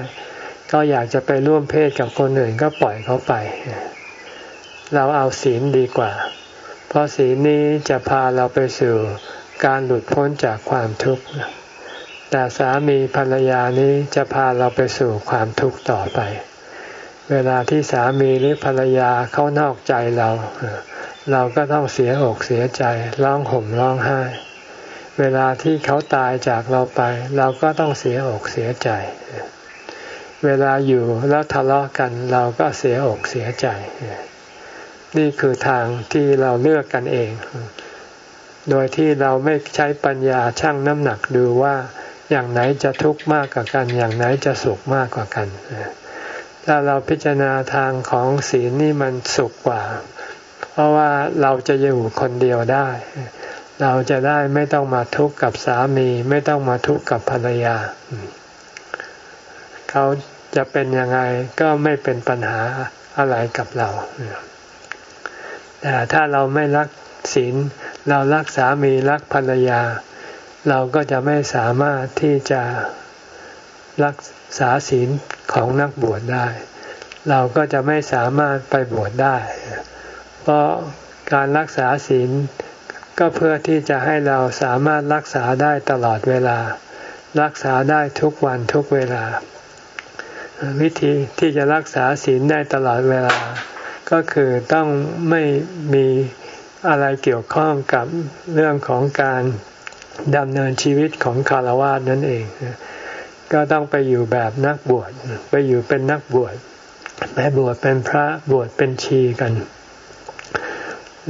ก็อยากจะไปร่วมเพศกับคนอื่นก็ปล่อยเขาไป เราเอาศีลดีกว่า เพราะศีลนี้จะพาเราไปสู่การหลุดพ้นจากความทุกข์ แต่สามีภรรยานี้จะพาเราไปสู่ความทุกข์ต่อไป เวลาที่สามีหรือภรรยาเขานอกใจเรา เราก็ต้องเสียอกเสียใจร้องห่มร้องไห้ เวลาที่เขาตายจากเราไป เราก็ต้องเสียอกเสียใจ เวลาอยู่แล้วทะเลาะกันเราก็เสียอกเสียใจ นี่คือทางที่เราเลือกกันเอง โดยที่เราไม่ใช้ปัญญาชั่งน้ำหนักดูว่าอย่างไหนจะทุกข์มากกว่ากัน อย่างไหนจะสุขมากกว่ากัน ถ้าเราพิจารณาทางของศีลนี่มันสุขกว่า เพราะว่าเราจะอยู่คนเดียวได้ เราจะได้ไม่ต้องมาทุกข์กับสามี ไม่ต้องมาทุกข์กับภรรยา เขา จะเป็นยังไงก็ไม่เป็นปัญหาอะไรกับเรา แต่ถ้าเราไม่รักศีล เรารักสามีรักภรรยา เราก็จะไม่สามารถที่จะรักษาศีลของนักบวชได้ เราก็จะไม่สามารถไปบวชได้ เพราะการรักษาศีลก็เพื่อที่จะให้เราสามารถรักษาได้ตลอดเวลา รักษาได้ทุกวันทุกเวลา วิธีที่จะรักษาศีลได้ตลอดเวลา ก็คือต้องไม่มีอะไรเกี่ยวข้องกับเรื่องของการดำเนินชีวิตของคารวะนั่นเอง ก็ต้องไปอยู่แบบนักบวชไปอยู่เป็นนักบวชไปบวชเป็นพระบวชเป็นชีกัน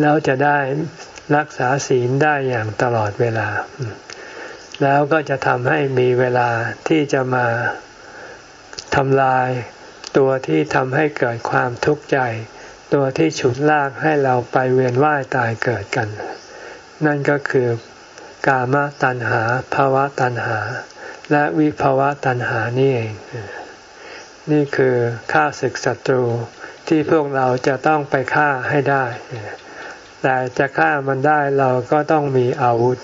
แล้วจะได้รักษาศีลได้อย่างตลอดเวลา แล้วก็จะทำให้มีเวลาที่จะมา ทำลาย ตัวที่ทำให้เกิดความทุกข์ใจ ตัวที่ฉุดลากให้เราไปเวียนว่ายตายเกิดกัน นั่นก็คือกามตัณหาภาวะตัณหา และวิภาวะตัณหานี่เอง นี่คือฆ่าศึกศัตรูที่พวกเราจะต้องไปฆ่าให้ได้ แต่จะฆ่ามันได้เราก็ต้องมีอาวุธ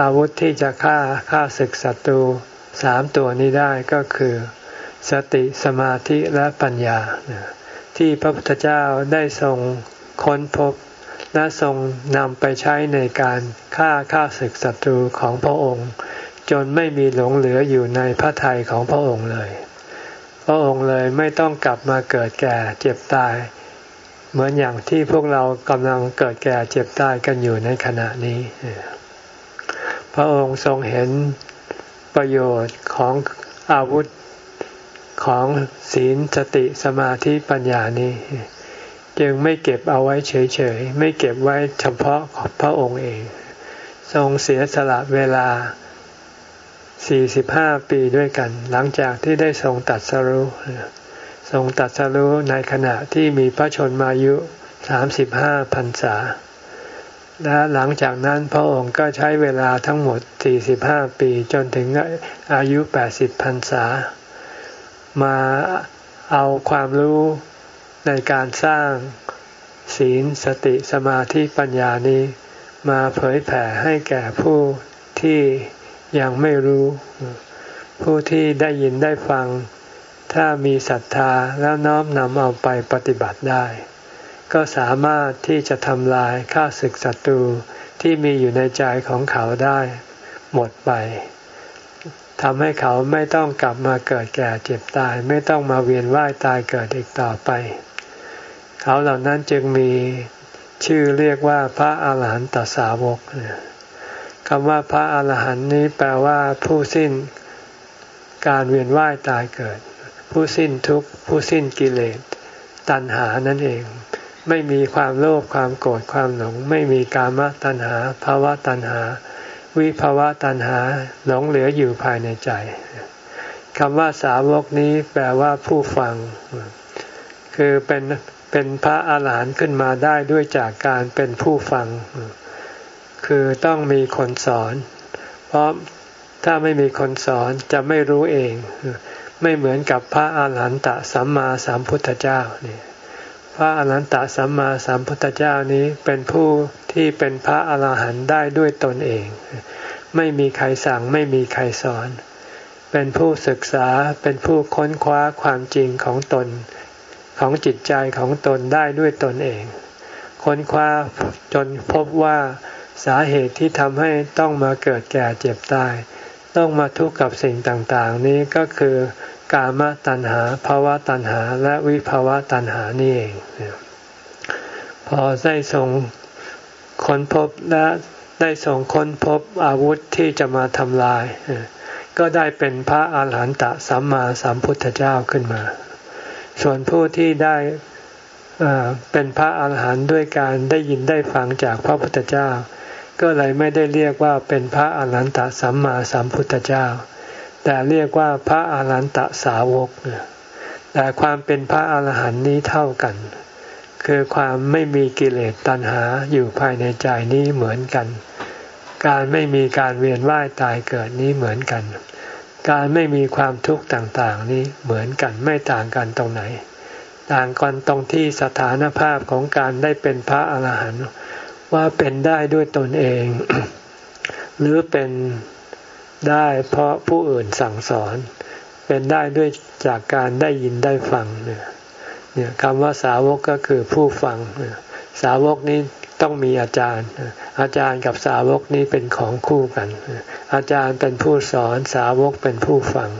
อาวุธที่จะฆ่าฆ่าศึกศัตรูสามตัวนี้ได้ก็คือ สติสมาธิและปัญญา ที่พระพุทธเจ้าได้ทรงค้นพบ และทรงนำไปใช้ในการฆ่าฆ่าศึกศัตรูของพระองค์ จนไม่มีหลงเหลืออยู่ในพระทัยของพระองค์เลย พระองค์เลยไม่ต้องกลับมาเกิดแก่เจ็บตาย เหมือนอย่างที่พวกเรากำลังเกิดแก่เจ็บตายกันอยู่ในขณะนี้ พระองค์ทรงเห็นประโยชน์ของอาวุธ ของศีลสติสมาธิปัญญานี้ จึงไม่เก็บเอาไว้เฉยๆ ไม่เก็บไว้เฉพาะของพระองค์เอง ทรงเสียสละเวลา 45 ปีด้วยกัน หลังจากที่ได้ทรงตัดสรุทรงตัดสรู้ในขณะที่มีพระชนมายุสามสิบห้าพรรษา และหลังจากนั้นพระองค์ก็ใช้เวลาทั้งหมดสี่สิบห้าปีจนถึงอายุแปดสิบพรรษา มาเอาความรู้ในการสร้างศีลสติสมาธิปัญญานี้ มาเผยแผ่ให้แก่ผู้ที่ยังไม่รู้ ผู้ที่ได้ยินได้ฟัง ถ้ามีศรัทธาแล้วน้อมนำเอาไปปฏิบัติได้ ก็สามารถที่จะทำลายข้าศึกศัตรูที่มีอยู่ในใจของเขาได้ หมดไป ทำให้เขาไม่ต้องกลับมาเกิดแก่เจ็บตาย ไม่ต้องมาเวียนว่ายตายเกิดอีกต่อไป เขาเหล่านั้นจึงมีชื่อเรียกว่าพระอาหารหันตสาวกคำว่าพระอาหารหันต์นี้แปลว่าผู้สิ้นการเวียนว่ายตายเกิด ผู้สิ้นทุกข์ผู้สิ้นกิเลส ตัณหานั่นเอง ไม่มีความโลภความโกรธความหลง ไม่มีกามตัณหาภาวะตัณหา วิภาวะตัณหาหลงเหลืออยู่ภายในใจคำว่าสาวกนี้แปลว่าผู้ฟัง คือเป็นเป็นพระอาหารหันต์ขึ้นมาได้ด้วยจากการเป็นผู้ฟัง คือต้องมีคนสอน เพราะถ้าไม่มีคนสอนจะไม่รู้เอง ไม่เหมือนกับพระอาหารหันตสัมมาสัมพุทธเจ้านี่ พระอรหันตสัมมาสัมพุทธเจ้านี้เป็นผู้ที่เป็นพระอรหันต์ได้ด้วยตนเอง ไม่มีใครสั่งไม่มีใครสอน เป็นผู้ศึกษาเป็นผู้ค้นคว้าความจริงของตน ของจิตใจของตนได้ด้วยตนเอง ค้นคว้าจนพบว่าสาเหตุที่ทำให้ต้องมาเกิดแก่เจ็บตาย ต้องมาทุกข์กับสิ่งต่างๆ นี้ก็คือ กามตัณหาภาวะตัณหาและวิภาวะตัณหานี่เอง พอได้ทรงค้นพบและได้ทรงค้นพบอาวุธที่จะมาทำลาย ก็ได้เป็นพระอาหารหันตสัมมาสัมพุทธเจ้าขึ้นมา ส่วนผู้ที่ได้เป็นพระอาหารหันต์ด้วยการได้ยินได้ฟังจากพระพุทธเจ้า ก็เลยไม่ได้เรียกว่าเป็นพระอาหารหันตสัมมาสัมพุทธเจ้า แต่เรียกว่าพระอาหารหันตสาวก แต่ความเป็นพระอาหารหันต์นี้เท่ากัน คือความไม่มีกิเลสตัณหาอยู่ภายในใจนี้เหมือนกัน การไม่มีการเวียนว่ายตายเกิดนี้เหมือนกัน การไม่มีความทุกข์ต่างๆนี้เหมือนกันไม่ต่างกันตรงไหน ต่างกันตรงที่สถานภาพของการได้เป็นพระอาหารหันต์ว่าเป็นได้ด้วยตนเอง หรือเป็น ได้เพราะผู้อื่นสั่งสอน เป็นได้ด้วยจากการได้ยินได้ฟังเนี่ยเนี่ยคำว่าสาวกก็คือผู้ฟัง สาวกนี้ต้องมีอาจารย์ อาจารย์กับสาวกนี้เป็นของคู่กัน อาจารย์เป็นผู้สอนสาวกเป็นผู้ฟัง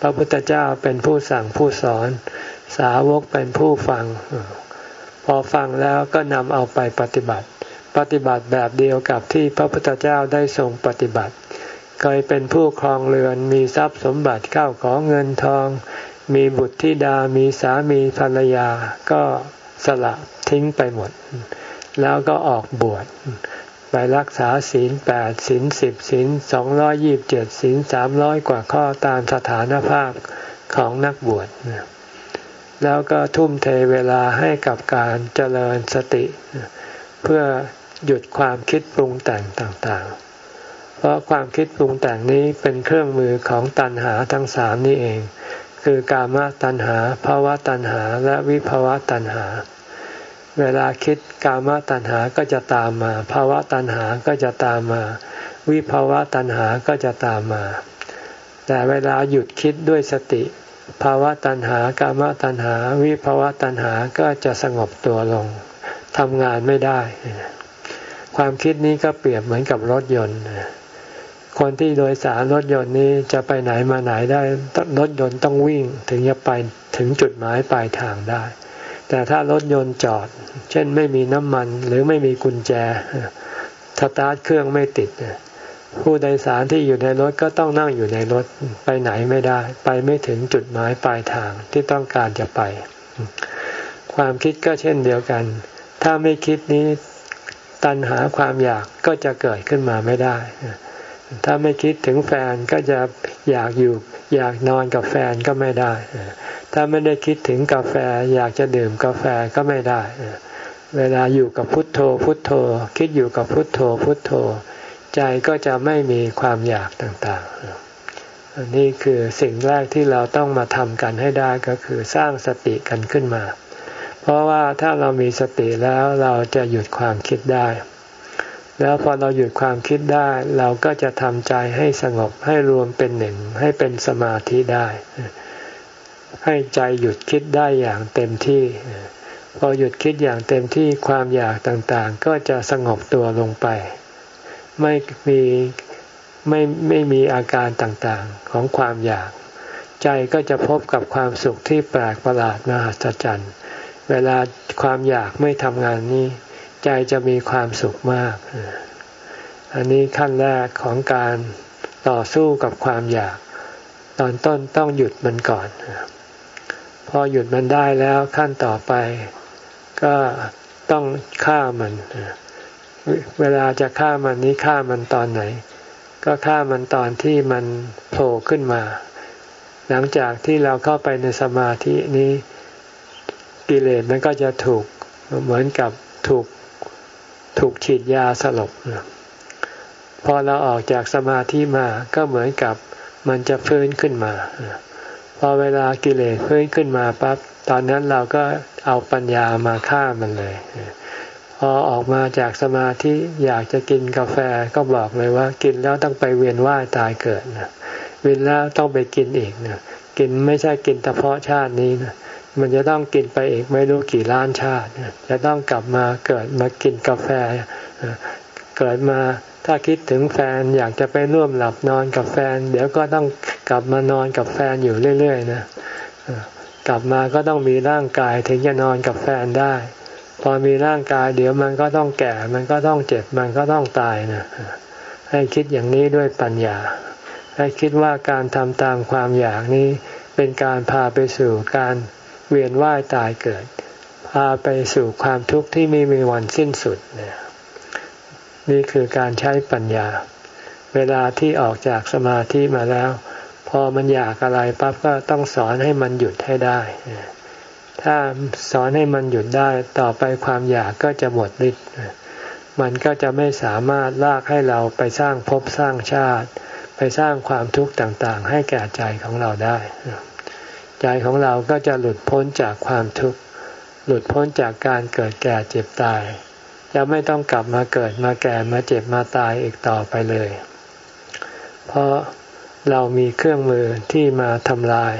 พระพุทธเจ้าเป็นผู้สั่งผู้สอน สาวกเป็นผู้ฟัง พอฟังแล้วก็นำเอาไปปฏิบัติ ปฏิบัติแบบเดียวกับที่พระพุทธเจ้าได้ทรงปฏิบัติ เคยเป็นผู้ครองเรือนมีทรัพย์สมบัติเข้าของเงินทอง มีบุตรธิดามีสามีภรรยา ก็สละทิ้งไปหมด แล้วก็ออกบวชไปรักษาศีลแปดศีลสิบศีลสองร้อยยีิบเจ็ดศีลสามร้อยกว่าข้อตามสถานภาพของนักบวชแล้วก็ทุ่มเทเวลาให้กับการเจริญสติ เพื่อหยุดความคิดปรุงแต่งต่างๆ พราะความคิดปรุงแต่งนี้เป็นเครื่องมือของตัณหาทั้งสามนี่เอง คือกามตัณหาภาวะตัณหาและวิภาวะตัณหา เวลาคิดกามตัณหาก็จะตามมาภาวะตัณหาก็จะตามมา วิภาวะตัณหาก็จะตามมา แต่เวลาหยุดคิดด้วยสติ ภาวะตัณหากามตัณหา วิภาวะตัณหาก็จะสงบตัวลงทำงานไม่ได้ ความคิดนี้ก็เปรียบเหมือนกับรถยนต์ คนที่โดยสารรถยนต์นี้จะไปไหนมาไหนได้รถยนต์ต้องวิ่งถึงจะไปถึงจุดหมายปลายทางได้ แต่ถ้ารถยนต์จอด เช่นไม่มีน้ำมันหรือไม่มีกุญแจสตาร์ทเครื่องไม่ติด ผู้โดยสารที่อยู่ในรถก็ต้องนั่งอยู่ในรถไปไหนไม่ได้ ไปไม่ถึงจุดหมายปลายทางที่ต้องการจะไป ความคิดก็เช่นเดียวกัน ถ้าไม่คิดนี้ตัณหาความอยากก็จะเกิดขึ้นมาไม่ได้ ถ้าไม่คิดถึงแฟนก็จะอยากอยู่ อยากนอนกับแฟนก็ไม่ได้ ถ้าไม่ได้คิดถึงกาแฟ อยากจะดื่มกาแฟก็ไม่ได้ เวลาอยู่กับพุทโธ พุทโธ คิดอยู่กับพุทโธ พุทโธ ใจก็จะไม่มีความอยากต่างๆ อันนี้คือสิ่งแรกที่เราต้องมาทำกันให้ได้ก็คือสร้างสติกันขึ้นมา เพราะว่าถ้าเรามีสติแล้วเราจะหยุดความคิดได้ แล้วพอเราหยุดความคิดได้ เราก็จะทำใจให้สงบให้รวมเป็นหนึ่ง ให้เป็นสมาธิได้ ให้ใจหยุดคิดได้อย่างเต็มที่ พอหยุดคิดอย่างเต็มที่ความอยากต่างๆ ก็จะสงบตัวลงไป ไม่มีไม่ไม่มีอาการต่างๆของความอยาก ใจก็จะพบกับความสุขที่แปลกประหลาดมหัศจรรย์ เวลาความอยากไม่ทำงานนี้ ใจจะมีความสุขมาก อันนี้ขั้นแรกของการต่อสู้กับความอยาก ตอนต้นต้องหยุดมันก่อน พอหยุดมันได้แล้วขั้นต่อไป ก็ต้องฆ่ามัน เวลาจะฆ่ามันนี้ฆ่ามันตอนไหน ก็ฆ่ามันตอนที่มันโผล่ขึ้นมา หลังจากที่เราเข้าไปในสมาธินี้กิเลสมันก็จะถูกเหมือนกับถูก ถูกฉีดยาสลบพอเราออกจากสมาธิมาก็เหมือนกับมันจะฟื้นขึ้นมา พอเวลากิเลสเพิ่มขึ้นมาปั๊บตอนนั้นเราก็เอาปัญญามาฆ่ามันเลย พอออกมาจากสมาธิอยากจะกินกาแฟก็บอกเลยว่า กินแล้วต้องไปเวียนว่ายตายเกิดนะเวียนแล้วต้องไปกินอีกนะกินไม่ใช่กินเฉพาะชาตินี้นะ มันจะต้องกินไปอีกไม่รู้กี่ล้านชาติ จะต้องกลับมาเกิดมากินกาแฟ เกิดมาถ้าคิดถึงแฟนอยากจะไปร่วมหลับนอนกับแฟน เดี๋ยวก็ต้องกลับมานอนกับแฟนอยู่เรื่อยๆนะกลับมาก็ต้องมีร่างกายถึงจะนอนกับแฟนได้ พอมีร่างกายเดี๋ยวมันก็ต้องแก่ มันก็ต้องเจ็บ มันก็ต้องตายนะให้คิดอย่างนี้ด้วยปัญญา ให้คิดว่าการทำตามความอยากนี้ เป็นการพาไปสู่การ เวียนว่ายตายเกิด พาไปสู่ความทุกข์ที่ไม่มีวันสิ้นสุดเนี่ยนี่คือการใช้ปัญญา เวลาที่ออกจากสมาธิมาแล้ว พอมันอยากอะไรปั๊บก็ต้องสอนให้มันหยุดให้ได้ ถ้าสอนให้มันหยุดได้ต่อไปความอยากก็จะหมดฤทธิ์มันก็จะไม่สามารถลากให้เราไปสร้างภพสร้างชาติ ไปไปสร้างความทุกข์ต่างๆ ให้แก่ใจของเราได้ ใจของเราก็จะหลุดพ้นจากความทุกข์ หลุดพ้นจากการเกิดแก่เจ็บตาย จะไม่ต้องกลับมาเกิดมาแก่มาเจ็บมาตายอีกต่อไปเลย เพราะเรามีเครื่องมือที่มาทำลาย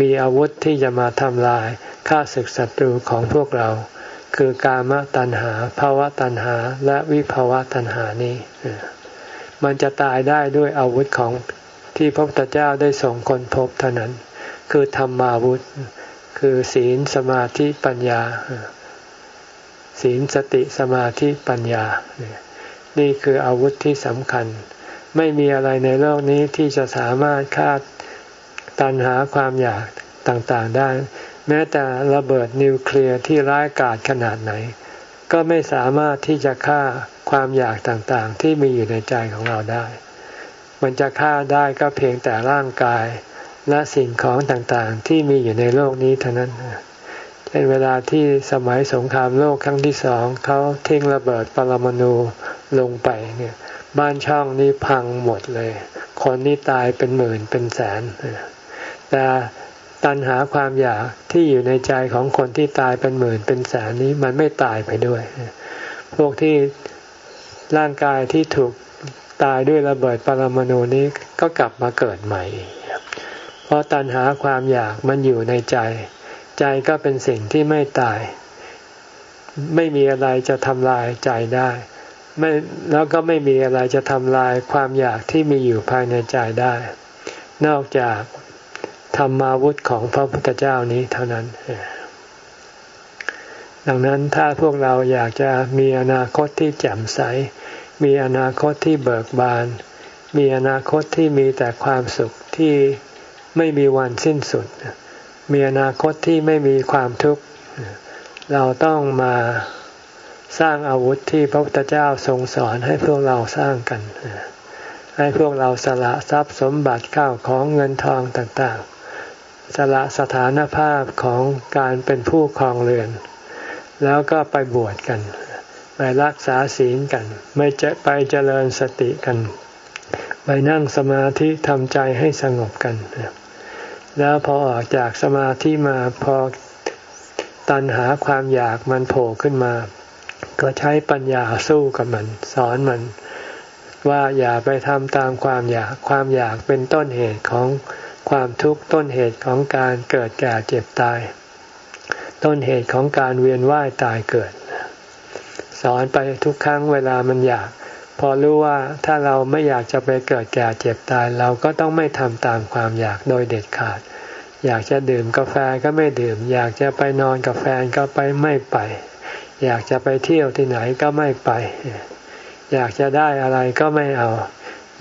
มีอาวุธที่จะมาทำลายฆ่าศึกศัตรูของพวกเรา คือกามตัณหาภาวะตัณหาและวิภาวะตัณหานี้ มันจะตายได้ด้วยอาวุธของที่พระพุทธเจ้าได้ส่งคนพบเท่านั้น คือธรรมาวุธ คือศีลสมาธิปัญญา ศีลสติสมาธิปัญญา นี่คืออาวุธที่สำคัญ ไม่มีอะไรในโลกนี้ที่จะสามารถฆ่าตัณหาความอยากต่างๆได้ แม้แต่ระเบิดนิวเคลียร์ที่ร้ายกาจขนาดไหน ก็ไม่สามารถที่จะฆ่าความอยากต่างๆ ที่มีอยู่ในใจของเราได้ มันจะฆ่าได้ก็เพียงแต่ร่างกาย และสิ่งของต่างๆ ที่มีอยู่ในโลกนี้เท่านั้นเช่นเวลาที่สมัยสงครามโลกครั้งที่สองเขาทิ้งระเบิดปรมาณูลงไปเนี่ยบ้านช่องนี้พังหมดเลย คนนี่ตายเป็นหมื่นเป็นแสน แต่ตัณหาความอยากที่อยู่ในใจของคนที่ตายเป็นหมื่นเป็นแสนนี้มันไม่ตายไปด้วย พวกที่ร่างกายที่ถูกตายด้วยระเบิดปรมาณูนี้ก็กลับมาเกิดใหม่ เพราะตัณหาความอยากมันอยู่ในใจ ใจก็เป็นสิ่งที่ไม่ตาย ไม่มีอะไรจะทำลายใจได้ไม่แล้วก็ไม่มีอะไรจะทำลายความอยากที่มีอยู่ภายในใจได้ นอกจากธรรมาวุธของพระพุทธเจ้านี้เท่านั้น ดังนั้นถ้าพวกเราอยากจะมีอนาคตที่แจ่มใส มีอนาคตที่เบิกบาน มีอนาคตที่มีแต่ความสุขที่ ไม่มีวันสิ้นสุด มีอนาคตที่ไม่มีความทุกข์ เราต้องมาสร้างอาวุธที่พระพุทธเจ้าทรงสอนให้พวกเราสร้างกัน ให้พวกเราสละทรัพย์สมบัติข้าวของเงินทองต่างๆ สละสถานภาพของการเป็นผู้ครองเรือน แล้วก็ไปบวชกัน ไปรักษาศีลกัน ไม่จะไปเจริญสติกัน ไปนั่งสมาธิทำใจให้สงบกัน แล้วพอออกจากสมาธิมาพอตันหาความอยากมันโผล่ขึ้นมา ก็ใช้ปัญญาสู้กับมัน สอนมัน ว่าอย่าไปทำตามความอยากความอยากเป็นต้นเหตุของความทุกข์ต้นเหตุของการเกิดแก่เจ็บตาย ต้นเหตุของการเวียนว่ายตายเกิด สอนไปทุกครั้งเวลามันอยาก อรู้ว่าถ้าเราไม่อยากจะไปเกิดแก่เจ็บตาย เราก็ต้องไม่ทำตามความอยากโดยเด็ดขาด อยากจะดื่มกาแฟก็ไม่ดื่ม อยากจะไปนอนกับแฟนก็ไปไม่ไป อยากจะไปเที่ยวที่ไหนก็ไม่ไป อยากจะได้อะไรก็ไม่เอา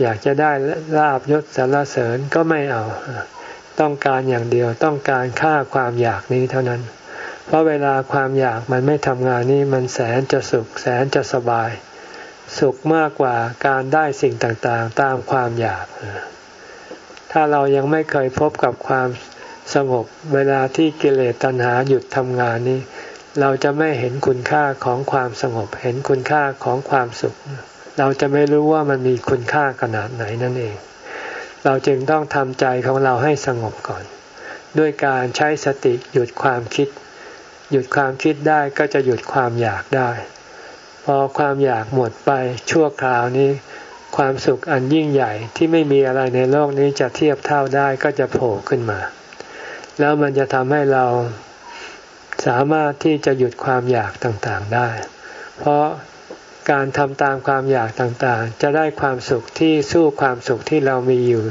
อยากจะได้ลาบยศสรรเสริญก็ไม่เอา ต้องการอย่างเดียวต้องการฆ่าความอยากนี้เท่านั้น เพราะเวลาความอยากมันไม่ทำงานนี่มันแสนจะสุขแสนจะสบาย สุขมากกว่าการได้สิ่งต่างๆ ตามความอยาก ถ้าเรายังไม่เคยพบกับความสงบเวลาที่กิเลสตัณหาหยุดทำงานนี้ เราจะไม่เห็นคุณค่าของความสงบ เห็นคุณค่าของความสุข เราจะไม่รู้ว่ามันมีคุณค่าขนาดไหนนั่นเอง เราจึงต้องทำใจของเราให้สงบก่อน ด้วยการใช้สติหยุดความคิด หยุดความคิดได้ก็จะหยุดความอยากได้ พอความอยากหมดไปชั่วคราวนี้ ความสุขอันยิ่งใหญ่ที่ไม่มีอะไรในโลกนี้จะเทียบเท่าได้ก็จะโผล่ขึ้นมา แล้วมันจะทำให้เราสามารถที่จะหยุดความอยากต่างๆได้ เพราะการทำตามความอยากต่างๆ จะได้ความสุขที่สู้ความสุขที่เรามีอยู่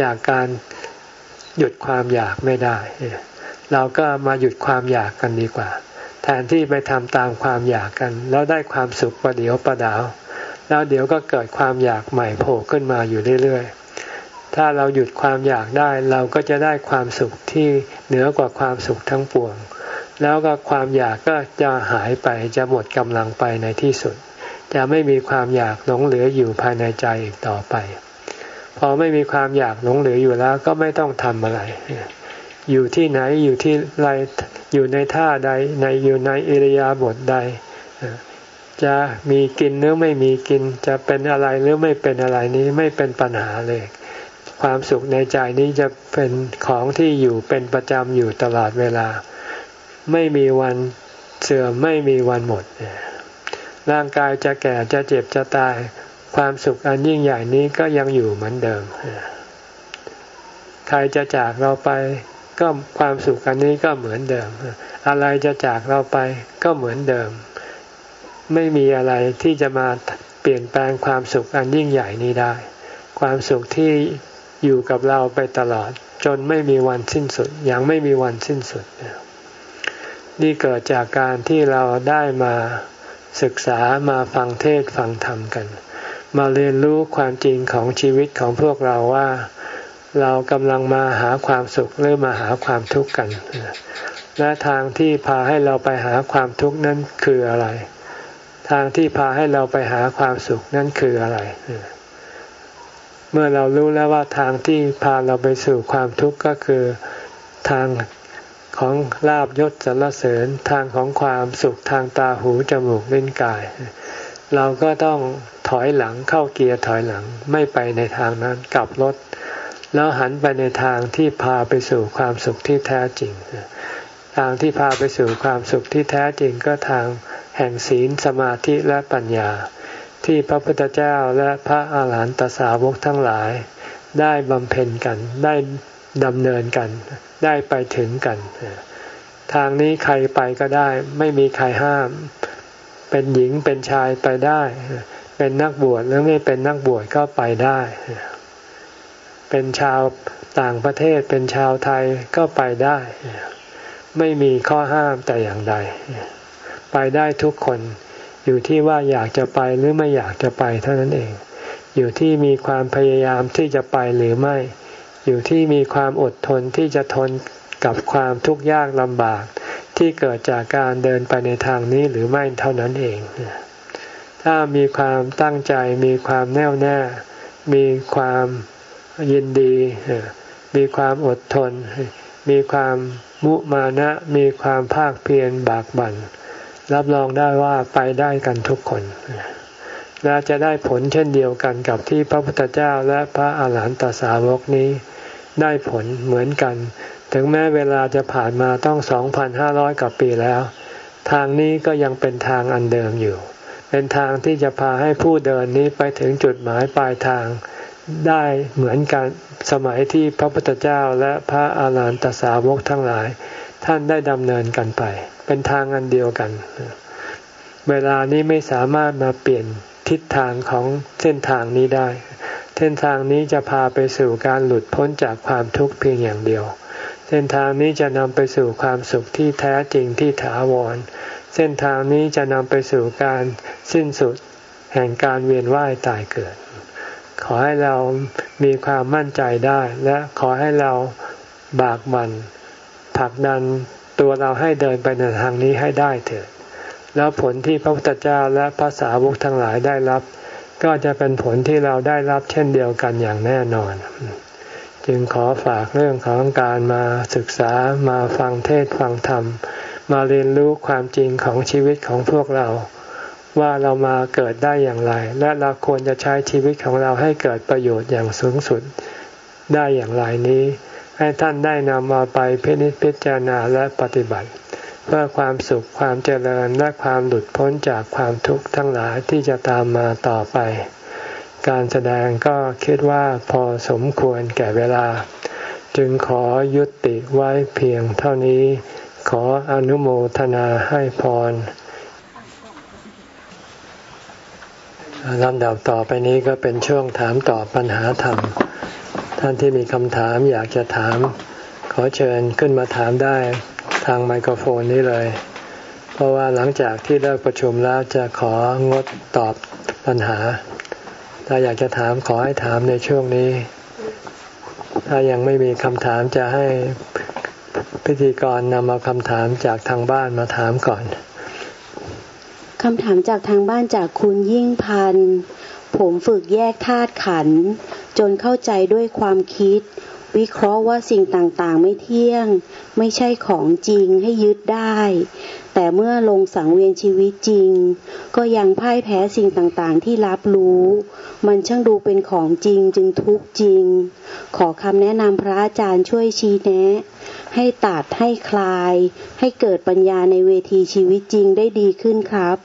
จากการหยุดความอยากไม่ได้ เราก็มาหยุดความอยากกันดีกว่า แทนที่ไปทำตามความอยากกัน แล้วได้ความสุขประเดียวประดาว แล้วเดี๋ยวก็เกิดความอยากใหม่โผล่ขึ้นมาอยู่เรื่อยๆ ถ้าเราหยุดความอยากได้เราก็จะได้ความสุขที่เหนือกว่าความสุขทั้งปวง แล้วก็ความอยากก็จะหายไปจะหมดกำลังไปในที่สุด จะไม่มีความอยากหลงเหลืออยู่ภายในใจอีกต่อไป พอไม่มีความอยากหลงเหลืออยู่แล้วก็ไม่ต้องทำอะไร อยู่ที่ไหนอยู่ที่ไรอยู่ในท่าใดในอยู่ในอิริยาบถใด จะมีกินหรือไม่มีกินจะเป็นอะไรหรือไม่เป็นอะไรนี้ไม่เป็นปัญหาเลย ความสุขในใจนี้จะเป็นของที่อยู่เป็นประจำอยู่ตลอดเวลา ไม่มีวันเสื่อมไม่มีวันหมด ร่างกายจะแก่จะเจ็บจะตาย ความสุขอันยิ่งใหญ่นี้ก็ยังอยู่เหมือนเดิม ใครจะจากเราไป ก็ความสุขอันนี้ก็เหมือนเดิม อะไรจะจากเราไปก็เหมือนเดิม ไม่มีอะไรที่จะมาเปลี่ยนแปลงความสุขอันยิ่งใหญ่นี้ได้ ความสุขที่อยู่กับเราไปตลอด จนไม่มีวันสิ้นสุดยังไม่มีวันสิ้นสุด นี่เกิดจากการที่เราได้มาศึกษามาฟังเทศฟังธรรมกัน มาเรียนรู้ความจริงของชีวิตของพวกเราว่า เรากำลังมาหาความสุขหรือมาหาความทุกข์กัน และทางที่พาให้เราไปหาความทุกข์นั้นคืออะไร ทางที่พาให้เราไปหาความสุขนั้นคืออะไร เมื่อเรารู้แล้วว่าทางที่พาเราไปสู่ความทุกข์ก็คือทางของลาบยศสรรเสริญทางของความสุขทางตาหูจมูกลิ้นกาย เราก็ต้องถอยหลังเข้าเกียร์ถอยหลังไม่ไปในทางนั้นกลับรถ แล้วหันไปในทางที่พาไปสู่ความสุขที่แท้จริง ทางที่พาไปสู่ความสุขที่แท้จริงก็ทางแห่งศีลสมาธิและปัญญา ที่พระพุทธเจ้าและพระอาหารหันตสาวกทั้งหลาย ได้บำเพ็ญกันได้ดำเนินกัน ได้ไปถึงกัน ทางนี้ใครไปก็ได้ ไม่มีใครห้าม เป็นหญิงเป็นชายไปได้ เป็นนักบวชหรือไม่เป็นนักบวชก็ไปได้ เป็นชาวต่างประเทศเป็นชาวไทยก็ไปได้ ไม่มีข้อห้ามแต่อย่างใด ไปได้ทุกคนอยู่ที่ว่าอยากจะไปหรือไม่อยากจะไปเท่านั้นเอง อยู่ที่มีความพยายามที่จะไปหรือไม่ อยู่ที่มีความอดทนที่จะทนกับความทุกข์ยากลำบากที่เกิดจากการเดินไปในทางนี้หรือไม่เท่านั้นเอง ถ้ามีความตั้งใจมีความแน่วแน่ มีความ ยินดี มีความอดทน มีความมุมานะ มีความภาคเพียรบากบัน่น รับรองได้ว่าไปได้กันทุกคนและจะได้ผลเช่นเดียวกันกับที่พระพุทธเจ้าและพระอาหารหันตสาวกนี้ ได้ผลเหมือนกัน ถึงแม้เวลาจะผ่านมาต้องสองพันห้าร้อยกว่าปีแล้ว ทางนี้ก็ยังเป็นทางอันเดิมอยู่ เป็นทางที่จะพาให้ผู้เดินนี้ไปถึงจุดหมายปลายทาง ได้เหมือนกันสมัยที่พระพุทธเจ้าและพระอาหารหันตสาวกทั้งหลาย ท่านได้ดำเนินกันไป เป็นทางอันเดียวกัน เวลานี้ไม่สามารถมาเปลี่ยนทิศทางของเส้นทางนี้ได้ เส้นทางนี้จะพาไปสู่การหลุดพ้นจากความทุกข์เพียงอย่างเดียว เส้นทางนี้จะนำไปสู่ความสุขที่แท้จริงที่ถาวร เส้นทางนี้จะนำไปสู่การสิ้นสุด แห่งการเวียนว่ายตายเกิด ขอให้เรามีความมั่นใจได้ และขอให้เราบากบัน่นผลักดันตัวเราให้เดินไปในทางนี้ให้ได้เถิดแล้วผลที่พระพุทธเจ้าและภาษาวกทั้งหลายได้รับ ก็จะเป็นผลที่เราได้รับเช่นเดียวกันอย่างแน่นอน จึงขอฝากเรื่องของการมาศึกษามาฟังเทศฟังธรรม มาเรียนรู้ความจริงของชีวิตของพวกเรา ว่าเรามาเกิดได้อย่างไร และเราควรจะใช้ชีวิตของเราให้เกิดประโยชน์อย่างสูงสุดได้อย่างไรนี้ ให้ท่านได้นำมาไปพินิจพิจารณาและปฏิบัติ เพื่อความสุขความเจริญและความหลุดพ้นจากความทุกข์ทั้งหลายที่จะตามมาต่อไป การแสดงก็คิดว่าพอสมควรแก่เวลา จึงขอยุติไว้เพียงเท่านี้ ขออนุโมทนาให้พร ลำดับต่อไปนี้ก็เป็นช่วงถามตอบปัญหาธรรม ท่านที่มีคำถามอยากจะถาม ขอเชิญขึ้นมาถามได้ทางไมโครโฟนนี้เลย เพราะว่าหลังจากที่เลิกประชุมแล้วจะของดตอบปัญหา ถ้าอยากจะถามขอให้ถามในช่วงนี้ ถ้ายังไม่มีคำถามจะให้พิธีกรนำเอาคำถามจากทางบ้านมาถามก่อน คำถามจากทางบ้านจากคุณยิ่งพันผมฝึกแยกธาตุขัน จนเข้าใจด้วยความคิด วิเคราะห์ว่าสิ่งต่างๆ ไม่เที่ยง ไม่ใช่ของจริงให้ยึดได้ แต่เมื่อลงสังเวียนชีวิตจริง ก็ยังพ่ายแพ้สิ่งต่างๆ ที่รับรู้ มันช่างดูเป็นของจริงจึงทุกจริง ขอคำแนะนำพระอาจารย์ช่วยชี้แนะ ให้ตัดให้คลาย ให้เกิดปัญญาในเวทีชีวิตจริงได้ดีขึ้นครับ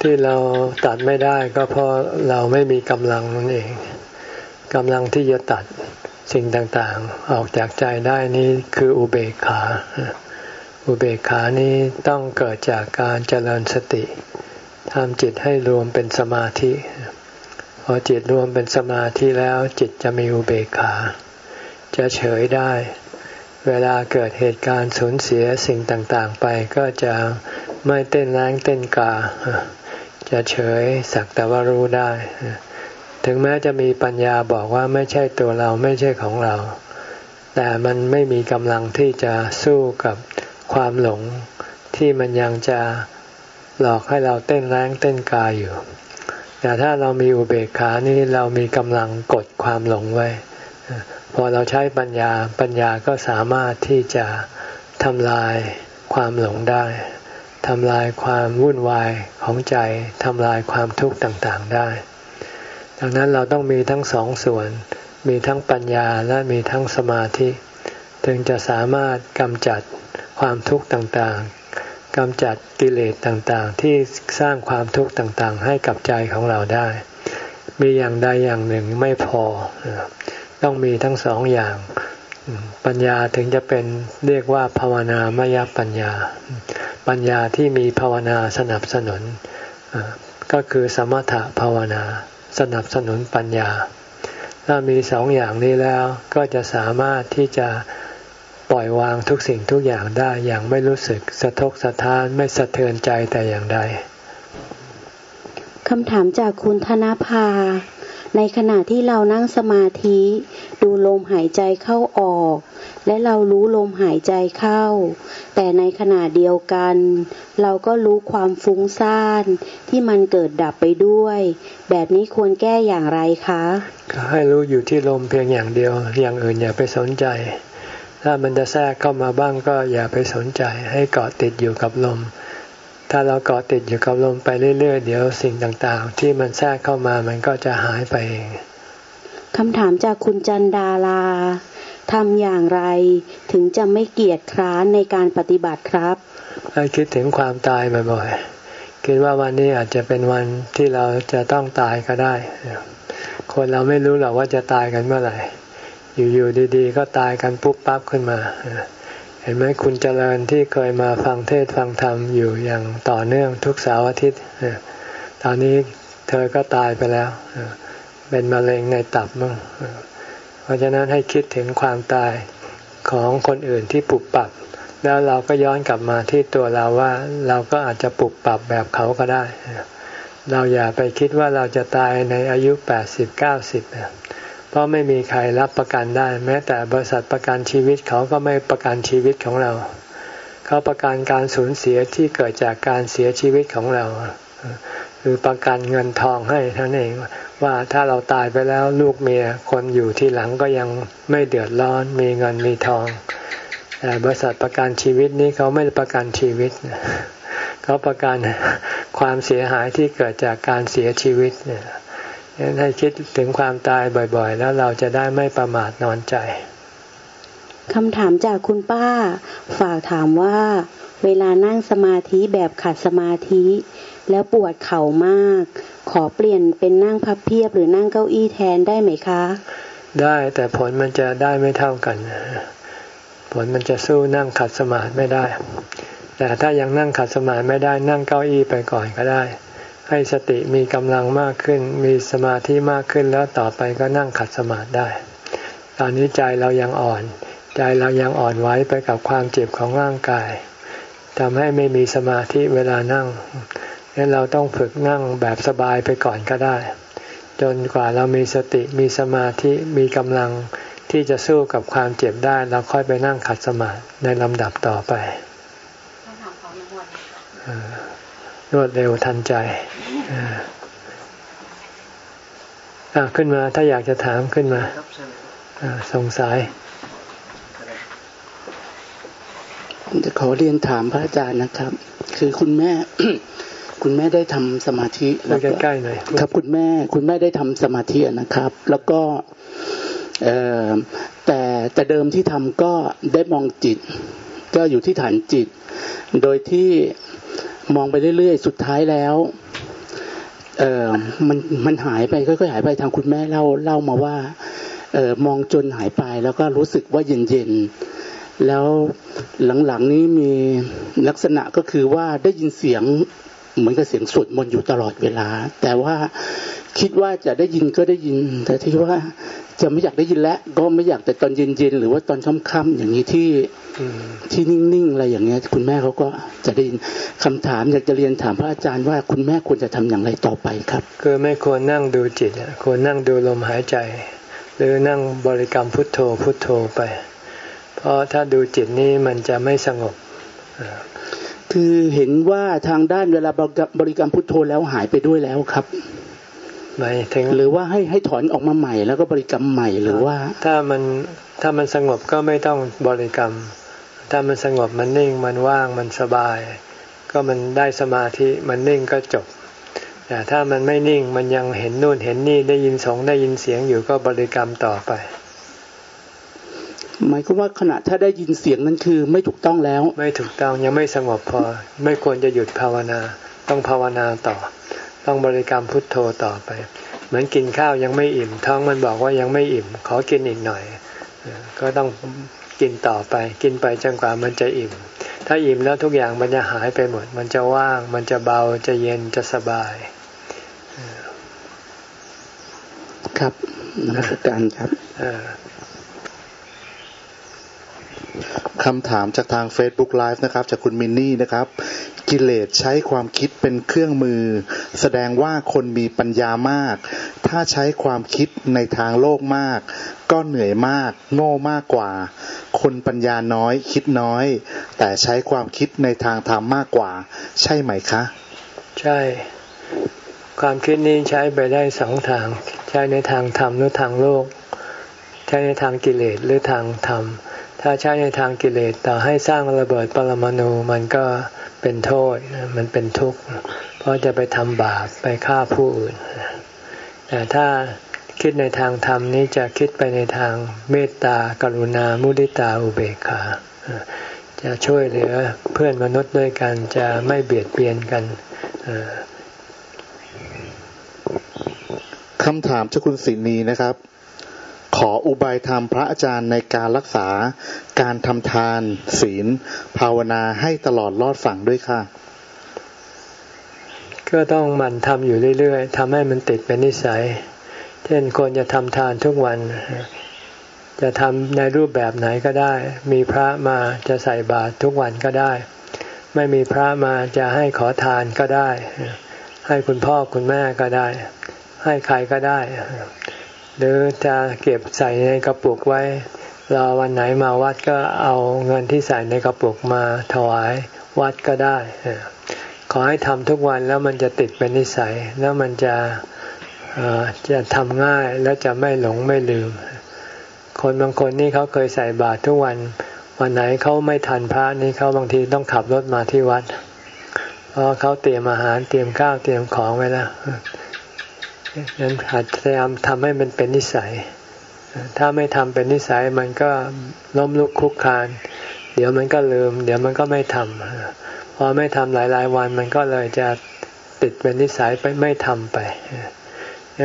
ที่เราตัดไม่ได้ก็เพราะเราไม่มีกำลังนั่นเองกำลังที่จะตัดสิ่งต่างๆ ออกจากใจได้นี้คืออุเบกขา อุเบกขานี้ต้องเกิดจากการเจริญสติทำจิตให้รวมเป็นสมาธิ พอจิตรวมเป็นสมาธิแล้วจิตจะมีอุเบกขา จะเฉยได้ เวลาเกิดเหตุการณ์สูญเสียสิ่งต่างๆไปก็จะไม่เต้นแรงเต้นกา จะเฉยสักแต่ว่ารู้ได้ ถึงแม้จะมีปัญญาบอกว่าไม่ใช่ตัวเราไม่ใช่ของเรา แต่มันไม่มีกำลังที่จะสู้กับความหลงที่มันยังจะหลอกให้เราเต้นแรงเต้นกายอยู่ แต่ถ้าเรามีอุเบกขานี่เรามีกำลังกดความหลงไว้ พอเราใช้ปัญญาปัญญาก็สามารถที่จะทำลายความหลงได้ทำลายความวุ่นวายของใจทำลายความทุกข์ต่างๆได้ ดังนั้นเราต้องมีทั้งสองส่วน มีทั้งปัญญาและมีทั้งสมาธิ ถึงจะสามารถกำจัดความทุกข์ต่างๆกำจัดกิเลสต่างๆ ที่สร้างความทุกข์ต่างๆ ให้กับใจของเราได้ มีอย่างใดอย่างหนึ่งไม่พอ ต้องมีทั้งสองอย่าง ปัญญาถึงจะเป็นเรียกว่าภาวนามยปัญญา ปัญญาที่มีภาวนาสนับสนุน ก็คือสมถะภาวนา สนับสนุนปัญญา ถ้ามีสองอย่างนี้แล้วก็จะสามารถที่จะปล่อยวางทุกสิ่งทุกอย่างได้อย่างไม่รู้สึกสะทกสะท้านไม่สะเทือนใจแต่อย่างใดคำถามจากคุณธนภา ในขณะที่เรานั่งสมาธิ ดูลมหายใจเข้าออก และเรารู้ลมหายใจเข้า แต่ในขณะเดียวกัน เราก็รู้ความฟุ้งซ่านที่มันเกิดดับไปด้วย แบบนี้ควรแก้อย่างไรคะให้รู้อยู่ที่ลมเพียงอย่างเดียว อย่างอื่นอย่าไปสนใจ ถ้ามันจะแทรกเข้ามาบ้างก็อย่าไปสนใจ ให้เกาะติดอยู่กับลม ถ้าเราเกาะติดอยู่กับลมไปเรื่อยๆ เดี๋ยวสิ่งต่างๆ ที่มันแทรกเข้ามามันก็จะหายไปเองคำถามจากคุณจันดาลาทำอย่างไรถึงจะไม่เกียจคร้านในการปฏิบัติครับให้คิดถึงความตายบ่อยๆ คิดว่าวันนี้อาจจะเป็นวันที่เราจะต้องตายก็ได้ คนเราไม่รู้หรอกว่าจะตายกันเมื่อไหร่ อยู่ๆดีๆ ก็ตายกันปุ๊บปั๊บขึ้นมา เห็นไหมคุณเจริญที่เคยมาฟังเทศฟังธรรมอยู่อย่างต่อเนื่องทุกเสาร์อาทิตย์ตอนนี้เธอก็ตายไปแล้ว เป็นมะเร็งในตับมั้งเพราะฉะนั้นให้คิดถึงความตายของคนอื่นที่ปุบปับ แล้วเราก็ย้อนกลับมาที่ตัวเราว่าเราก็อาจจะปุบปับแบบเขาก็ได้ เราอย่าไปคิดว่าเราจะตายในอายุแปดสิบเก้าสิบ เพราะไม่มีใครรับประกันได้ แม้แต่บริษัทประกันชีวิตเขาก็ไม่ประกันชีวิตของเรา เขาประกันการสูญเสียที่เกิดจากการเสียชีวิตของเราคือประกันเงินทองให้ท่านเองว่าถ้าเราตายไปแล้วลูกเมียคนอยู่ที่หลังก็ยังไม่เดือดร้อนมีเงินมีทองแต่บริษัทประกันชีวิตนี้เขาไม่ประกันชีวิตเขาประกันความเสียหายที่เกิดจากการเสียชีวิตเนี่ย ให้คิดถึงความตายบ่อยๆ แล้วเราจะได้ไม่ประมาทนอนใจคำถามจากคุณป้า ฝากถามว่า เวลานั่งสมาธิแบบขัดสมาธิ แล้วปวดเข่ามาก ขอเปลี่ยนเป็นนั่งพับเพียบหรือนั่งเก้าอี้แทนได้ไหมคะ ได้แต่ผลมันจะได้ไม่เท่ากัน ผลมันจะสู้นั่งขัดสมาธิไม่ได้ แต่ถ้ายังนั่งขัดสมาธิไม่ได้นั่งเก้าอี้ไปก่อนก็ได้ ให้สติมีกำลังมากขึ้น มีสมาธิมากขึ้นแล้วต่อไปก็นั่งขัดสมาธิได้ ตอนนี้ใจเรายังอ่อน ใจเรายังอ่อนไหวไปกับความเจ็บของร่างกายทำให้ไม่มีสมาธิเวลานั่งงั้นเราต้องฝึกนั่งแบบสบายไปก่อนก็ได้ จนกว่าเรามีสติมีสมาธิมีกำลังที่จะสู้กับความเจ็บได้เราค่อยไปนั่งขัดสมาธิในลำดับต่อไป รวดเร็วทันใจอ่าขึ้นมา ถ้าอยากจะถามขึ้นมาสงสัยจะขอเรียนถามพระอาจารย์นะครับ คือคุณแม่ คุณแม่ได้ทำสมาธิแล้วก็ใกล้หน่อยครับ คุณแม่ คุณแม่ได้ทำสมาธินะครับ แล้วก็เออแต่แต่เดิมที่ทำก็ได้มองจิต ก็อยู่ที่ฐานจิต โดยที่ มองไปเรื่อยๆ สุดท้ายแล้ว เออมันมันหายไปค่อยๆหายไปทางคุณแม่เล่าเล่ามาว่า เออมองจนหายไปแล้วก็รู้สึกว่าเย็นๆแล้วหลังๆนี้มีลักษณะก็คือว่าได้ยินเสียง เหมือนกับเสียงสวดมนต์อยู่ตลอดเวลา แต่ว่าคิดว่าจะได้ยินก็ได้ยิน แต่ที่ว่าจะไม่อยากได้ยินแล้วก็ไม่อยากแต่ตอนเย็นๆหรือว่าตอนค่ำๆอย่างนี้ที่ที่นิ่งๆอะไรอย่างเงี้ย คุณแม่เขาก็จะได้ยินคำถามอยากจะเรียนถามพระอาจารย์ว่าคุณแม่ควรจะทำอย่างไรต่อไปครับ คือไม่ควรนั่งดูจิตควรนั่งดูลมหายใจ หรือนั่งบริกรรมพุทโธพุทโธไป เพราะถ้าดูจิตนี้มันจะไม่สงบ คือเห็นว่าทางด้านเวลาบริกรรมพุทโธแล้วหายไปด้วยแล้วครับไม่ถึงหรือว่าให้ให้ถอนออกมาใหม่แล้วก็บริกรรมใหม่หรือว่า ถ้ามันถ้ามันสงบก็ไม่ต้องบริกรรม ถ้ามันสงบมันนิ่งมันว่างมันสบาย ก็มันได้สมาธิมันนิ่งก็จบแต่ถ้ามันไม่นิ่งมันยังเห็นนู่นเห็นนี่ได้ยินสองได้ยินเสียงอยู่ก็บริกรรมต่อไป หมายความว่าขณะถ้าได้ยินเสียงนั้นคือไม่ถูกต้องแล้ว ไม่ถูกต้องยังไม่สงบพอ ไม่ควรจะหยุดภาวนา ต้องภาวนาต่อ ต้องบริกรรมพุทโธต่อไป เหมือนกินข้าวยังไม่อิ่ม ท้องมันบอกว่ายังไม่อิ่ม ขอกินอีกหน่อย ก็ต้องกินต่อไป กินไปจนกว่ามันจะอิ่ม ถ้าอิ่มแล้วทุกอย่างมันจะหายไปหมด มันจะว่าง มันจะเบาจะเย็นจะสบาย ครับนักการครับ คำถามจากทาง Facebook Live นะครับ จากคุณมินนี่นะครับ กิเลสใช้ความคิดเป็นเครื่องมือ แสดงว่าคนมีปัญญามาก ถ้าใช้ความคิดในทางโลกมาก ก็เหนื่อยมาก โง่มากกว่า คนปัญญาน้อยคิดน้อย แต่ใช้ความคิดในทางธรรมมากกว่า ใช่ไหมคะ ใช่ ความคิดนี้ใช้ไปได้สองทาง ใช้ในทางธรรมหรือทางโลก ใช้ในทางกิเลสหรือทางธรรม ถ้าใช้ในทางกิเลสต่อให้สร้างระเบิดปรมาณูมันก็เป็นโทษมันเป็นทุกข์ เพราะจะไปทำบาปไปฆ่าผู้อื่น แต่ถ้าคิดในทางธรรมนี้จะคิดไปในทางเมตตากรุณามุทิตาอุเบกขาจะช่วยเหลือเพื่อนมนุษย์ด้วยกันจะไม่เบียดเบียนกันคำถามเจ้าคุณสินีนะครับ ออุบายธรรมพระอาจารย์ในการรักษาการทำทาน ศีล ภาวนาให้ตลอดรอดฝั่งด้วยค่ะ ก็ต้องมันทำอยู่เรื่อยๆทำให้มันติดเป็นนิสัย เช่นคนจะทำทานทุกวัน จะทำในรูปแบบไหนก็ได้ มีพระมาจะใส่บาตรทุกวันก็ได้ ไม่มีพระมาจะให้ขอทานก็ได้ ให้คุณพ่อคุณแม่ก็ได้ ให้ใครก็ได้ หรือจะเก็บใส่ในกระปุกไว้รอวันไหนมาวัดก็เอาเงินที่ใส่ในกระปุกมาถวายวัดก็ได้ ขอให้ทำทุกวันแล้วมันจะติดเป็นนิสัย แล้วมันจะจะทำง่ายแล้วจะไม่หลงไม่ลืม คนบางคนนี่เขาเคยใส่บาตรทุกวัน วันไหนเขาไม่ทันพระนี่เขาบางทีต้องขับรถมาที่วัด เพราะเขาเตรียมอาหารเตรียมข้าวเตรียมของไว้แล้ว นั้นอาจพยายามทำให้มันเป็นนิสัย ถ้าไม่ทำเป็นนิสัยมันก็ล้มลุกคุกคาน เดี๋ยวมันก็ลืม เดี๋ยวมันก็ไม่ทำพอไม่ทำหลายๆ วันมันก็เลยจะติดเป็นนิสัยไปไม่ทำไป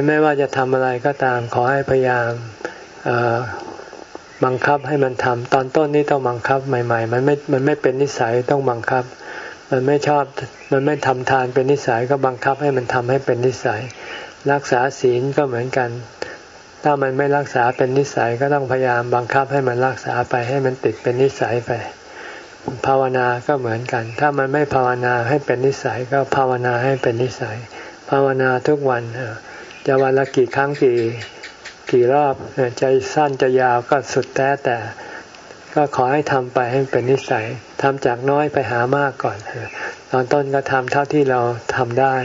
ไม่ว่าจะทำอะไรก็ตามขอให้พยายามบังคับให้มันทำตอนต้นนี้ต้องบังคับใหม่ ๆ มันไม่ มันไม่เป็นนิสัยต้องบังคับ มันไม่ชอบ มันไม่ทำทานเป็นนิสัยก็บังคับให้มันทำให้เป็นนิสัย รักษาศีลก็เหมือนกัน ถ้ามันไม่รักษาเป็นนิสัยก็ต้องพยายามบังคับให้มันรักษาไปให้มันติดเป็นนิสัยไป ภาวนาก็เหมือนกัน ถ้ามันไม่ภาวนาให้เป็นนิสัยก็ภาวนาให้เป็นนิสัย ภาวนาทุกวันจะวันละกี่ครั้งกี่กี่รอบใจสั้นจะยาวก็สุดแท้แต่ก็ขอให้ทำไปให้เป็นนิสัยทำจากน้อยไปหามากก่อน ตอนต้นก็ทำเท่าที่เราทำได้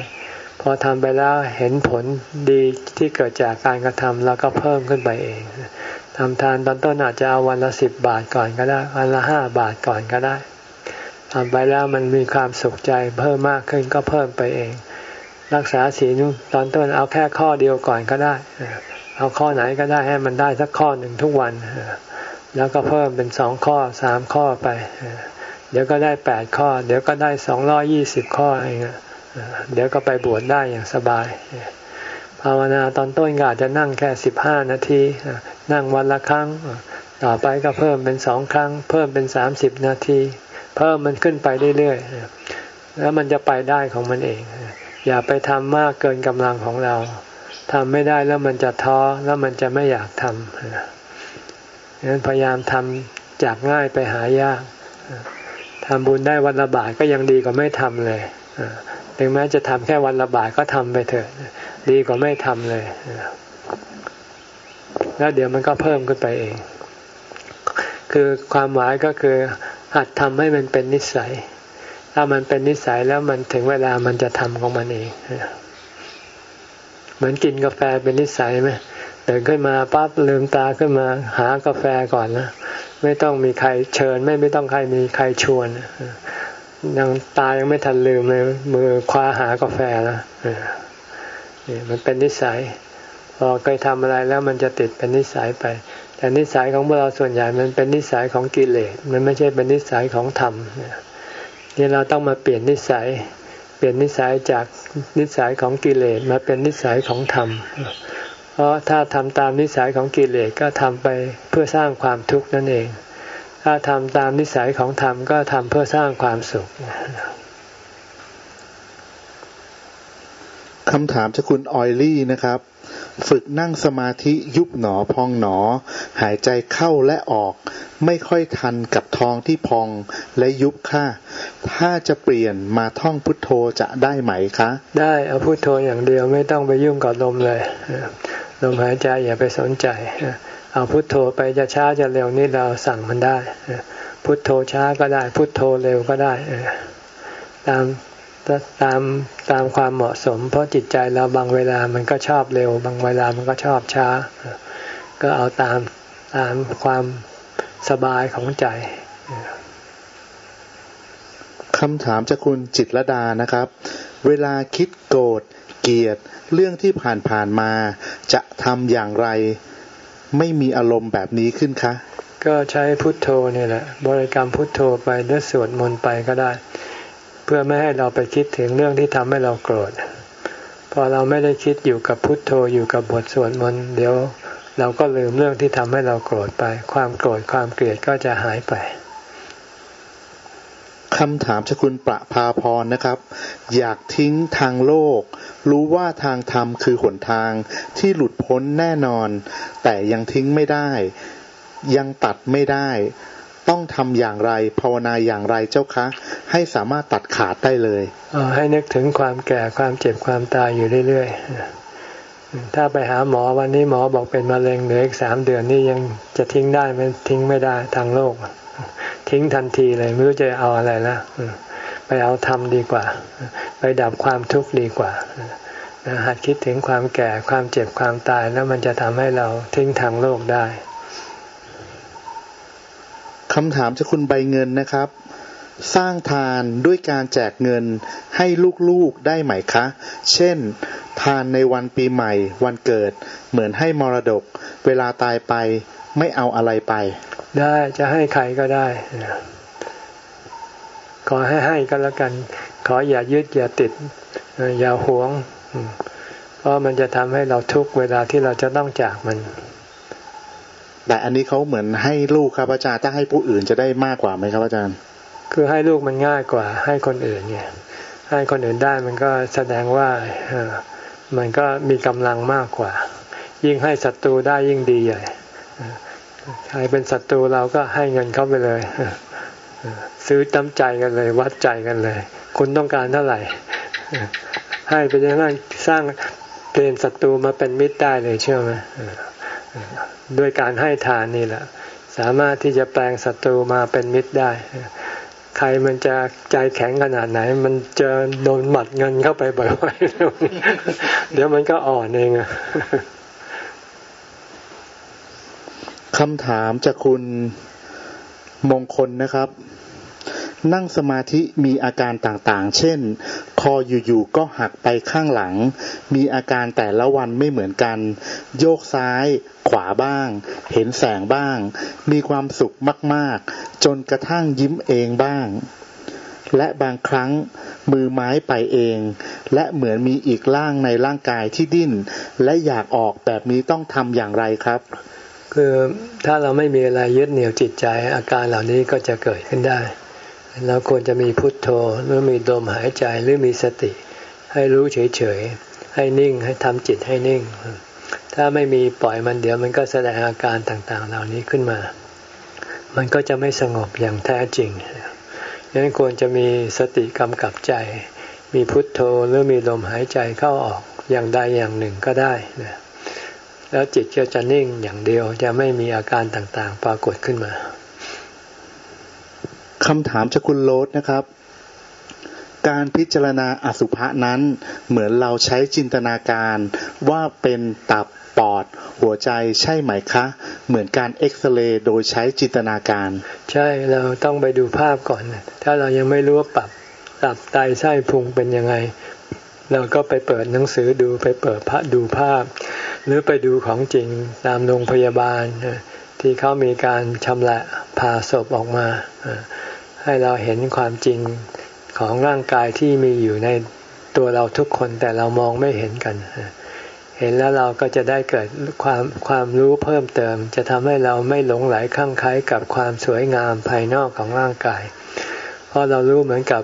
พอทำไปแล้วเห็นผลดีที่เกิดจากการกระทำแล้วก็เพิ่มขึ้นไปเองทำทานตอนต้นอาจจะเอาวันละสิบบาทก่อนก็ได้ วันละห้าบาทก่อนก็ได้ทำไปแล้วมันมีความสุขใจเพิ่มมากขึ้นก็เพิ่มไปเอง รักษาศีลตอนต้นเอาแค่ข้อเดียวก่อนก็ได้ เอาข้อไหนก็ได้ให้มันได้สักข้อหนึ่งทุกวัน แล้วก็เพิ่มเป็นสองข้อสามข้อไป เดี๋ยวก็ได้แปดข้อ เดี๋ยวก็ได้สองร้อยี่สิบข้อเอง เดี๋ยวก็ไปบวชได้อย่างสบาย ภาวนาตอนต้นก็อาจจะนั่งแค่สิบห้านาที นั่งวันละครั้ง ต่อไปก็เพิ่มเป็นสองครั้ง เพิ่มเป็นสามสิบนาที เพิ่มมันขึ้นไปเรื่อยๆ แล้วมันจะไปได้ของมันเอง อย่าไปทำมากเกินกำลังของเราทำไม่ได้แล้วมันจะท้อแล้วมันจะไม่อยากทำดังนั้นพยายามทำจากง่ายไปหายากทำบุญได้วันละบาทก็ยังดีกว่าไม่ทำเลย ถึงแม้จะทำแค่วันละบาทก็ทำไปเถอะ ดีกว่าไม่ทำเลย แล้วเดี๋ยวมันก็เพิ่มขึ้นไปเอง คือความหมายก็คือหัดทำให้มันเป็นนิสัย ถ้ามันเป็นนิสัยแล้วมันถึงเวลามันจะทำของมันเอง เหมือนกินกาแฟเป็นนิสัยไหมเดินขึ้นมาปั๊บลืมตาขึ้นมาหากาแฟก่อนนะไม่ต้องมีใครเชิญ ไม่ไม่ต้องใครมีใครชวน ยังตายังไม่ทันลืมเลย มือคว้าหากาแฟแล้วนี่มันเป็นนิสัยพอเคยทำอะไรแล้วมันจะติดเป็นนิสัยไป แต่นิสัยของพวกเราส่วนใหญ่มันเป็นนิสัยของกิเลสมันไม่ใช่เป็นนิสัยของธรรมนี่เราต้องมาเปลี่ยนนิสัย เปลี่ยนนิสัยจากนิสัยของกิเลสมาเป็นนิสัยของธรรมเพราะถ้าทำตามนิสัยของกิเลสก็ทำไปเพื่อสร้างความทุกข์นั่นเอง ถ้าทำตามนิสัยของธรรมก็ทำเพื่อสร้างความสุขคำถามจากคุณออยลี่นะครับ ฝึกนั่งสมาธิยุบหนอพองหนอ หายใจเข้าและออก ไม่ค่อยทันกับท้องที่พองและยุบค่ะ ถ้าจะเปลี่ยนมาท่องพุทโธจะได้ไหมคะ ได้เอาพุทโธอย่างเดียวไม่ต้องไปยุ่งกับลมเลยลมหายใจอย่าไปสนใจ เอาพุทโธไปจะช้าจะเร็วนี่เราสั่งมันได้ พุทโธช้าก็ได้ พุทโธเร็วก็ได้ตามตามตามความเหมาะสม เพราะจิตใจเราบางเวลามันก็ชอบเร็ว บางเวลามันก็ชอบช้า ก็เอาตามตามความสบายของใจคำถามจากคุณจิตรดานะครับ เวลาคิดโกรธเกลียดเรื่องที่ผ่านผ่านมา จะทำอย่างไร ไม่มีอารมณ์แบบนี้ขึ้นคะก็ใช้พุทโธนี่แหละ บริกรรมพุทโธไปหรือสวดมนต์ไปก็ได้ เพื่อไม่ให้เราไปคิดถึงเรื่องที่ทำให้เราโกรธ พอเราไม่ได้คิดอยู่กับพุทโธอยู่กับบทสวดมนต์เดี๋ยวเราก็ลืมเรื่องที่ทำให้เราโกรธไป ความโกรธความเกลียดก็จะหายไป คำถามจากคุณประภาพรนะครับ อยากทิ้งทางโลก รู้ว่าทางธรรมคือหนทางที่หลุดพ้นแน่นอน แต่ยังทิ้งไม่ได้ ยังตัดไม่ได้ ต้องทำอย่างไรภาวนาอย่างไรเจ้าคะ ให้สามารถตัดขาดได้เลยให้นึกถึงความแก่ความเจ็บความตายอยู่เรื่อยๆถ้าไปหาหมอวันนี้หมอบอกเป็นมะเร็งเหลืออีกสามเดือนนี่ยังจะทิ้งได้ไหมทิ้งไม่ได้ทางโลก ทิ้งทันทีเลย ไม่รู้จะเอาอะไรแล้วไปเอาทำดีกว่า ไปดับความทุกข์ดีกว่าหัดคิดถึงความแก่ความเจ็บความตายแล้วมันจะทำให้เราทิ้งทางโลกได้คำถามจากคุณใบเงินนะครับ สร้างทานด้วยการแจกเงินให้ลูกๆได้ไหมคะ เช่น ทานในวันปีใหม่ วันเกิด เหมือนให้มรดก เวลาตายไป ไม่เอาอะไรไป ได้จะให้ใครก็ได้ ขอให้ให้ก็แล้วกัน ขออย่ายึดอย่าติด อย่าหวง เพราะมันจะทำให้เราทุกเวลาที่เราจะต้องจากมัน แต่อันนี้เขาเหมือนให้ลูกครับอาจารย์ถ้าให้ผู้อื่นจะได้มากกว่าไหมครับอาจารย์ คือให้ลูกมันง่ายกว่า ให้คนอื่นเนี่ยให้คนอื่นได้มันก็แสดงว่ามันก็มีกำลังมากกว่า ยิ่งให้ศัตรูได้ยิ่งดีใหญ่ ใครเป็นศัตรูเราก็ให้เงินเขาไปเลยซื้อตั้มใจกันเลย วัดใจกันเลย คุณต้องการเท่าไหร่ ให้ไปยังไงสร้างเปลี่ยนศัตรูมาเป็นมิตรได้เลยเชื่อไหมด้วยการให้ทานนี่แหละ สามารถที่จะแปลงศัตรูมาเป็นมิตรได้ ใครมันจะใจแข็งขนาดไหน มันจะโดนหมัดเงินเข้าไปบ่อยๆเดี๋ยวมันก็อ่อนเองอะ คำถามจากคุณมงคลนะครับ นั่งสมาธิมีอาการต่างๆ เช่น คออยู่ๆก็หักไปข้างหลัง มีอาการแต่ละวันไม่เหมือนกัน โยกซ้าย ขวาบ้าง เห็นแสงบ้าง มีความสุขมากๆ จนกระทั่งยิ้มเองบ้าง และบางครั้งมือไม้ไปเอง และเหมือนมีอีกร่างในร่างกายที่ดิ้น และอยากออกแบบนี้ต้องทำอย่างไรครับ คือถ้าเราไม่มีอะไรยึดเหนี่ยวจิตใจ อาการเหล่านี้ก็จะเกิดขึ้นได้ เราควรจะมีพุทโธหรือมีลมหายใจหรือมีสติ ให้รู้เฉยๆ ให้นิ่งให้ทำจิตให้นิ่ง ถ้าไม่มีปล่อยมันเดี๋ยวมันก็แสดงอาการต่างๆ เหล่านี้ขึ้นมา มันก็จะไม่สงบอย่างแท้จริงดังนั้นควรจะมีสติกำกับใจ มีพุทโธหรือมีลมหายใจเข้าออกอย่างใดอย่างหนึ่งก็ได้นะ แล้วจิตก็จะนิ่งอย่างเดียว จะไม่มีอาการต่างๆ ปรากฏขึ้นมาคำถามจากคุณโรสนะครับ การพิจารณาอสุภะนั้น เหมือนเราใช้จินตนาการว่าเป็นตับปอด หัวใจใช่ไหมคะ เหมือนการเอ็กซเรย์โดยใช้จินตนาการ ใช่เราต้องไปดูภาพก่อน ถ้าเรายังไม่รู้ว่าปรับตับไตไส้พุงเป็นยังไง เราก็ไปเปิดหนังสือดูไปเปิดพระดูภาพ หรือไปดูของจริงตามโรงพยาบาล ที่เขามีการชำละผ่าศพออกมา ให้เราเห็นความจริงของร่างกายที่มีอยู่ในตัวเราทุกคนแต่เรามองไม่เห็นกัน เห็นแล้วเราก็จะได้เกิดความความรู้เพิ่มเติม จะทำให้เราไม่หลงไหลข้างไคล้กับความสวยงามภายนอกของร่างกาย เพราะเรารู้เหมือนกับ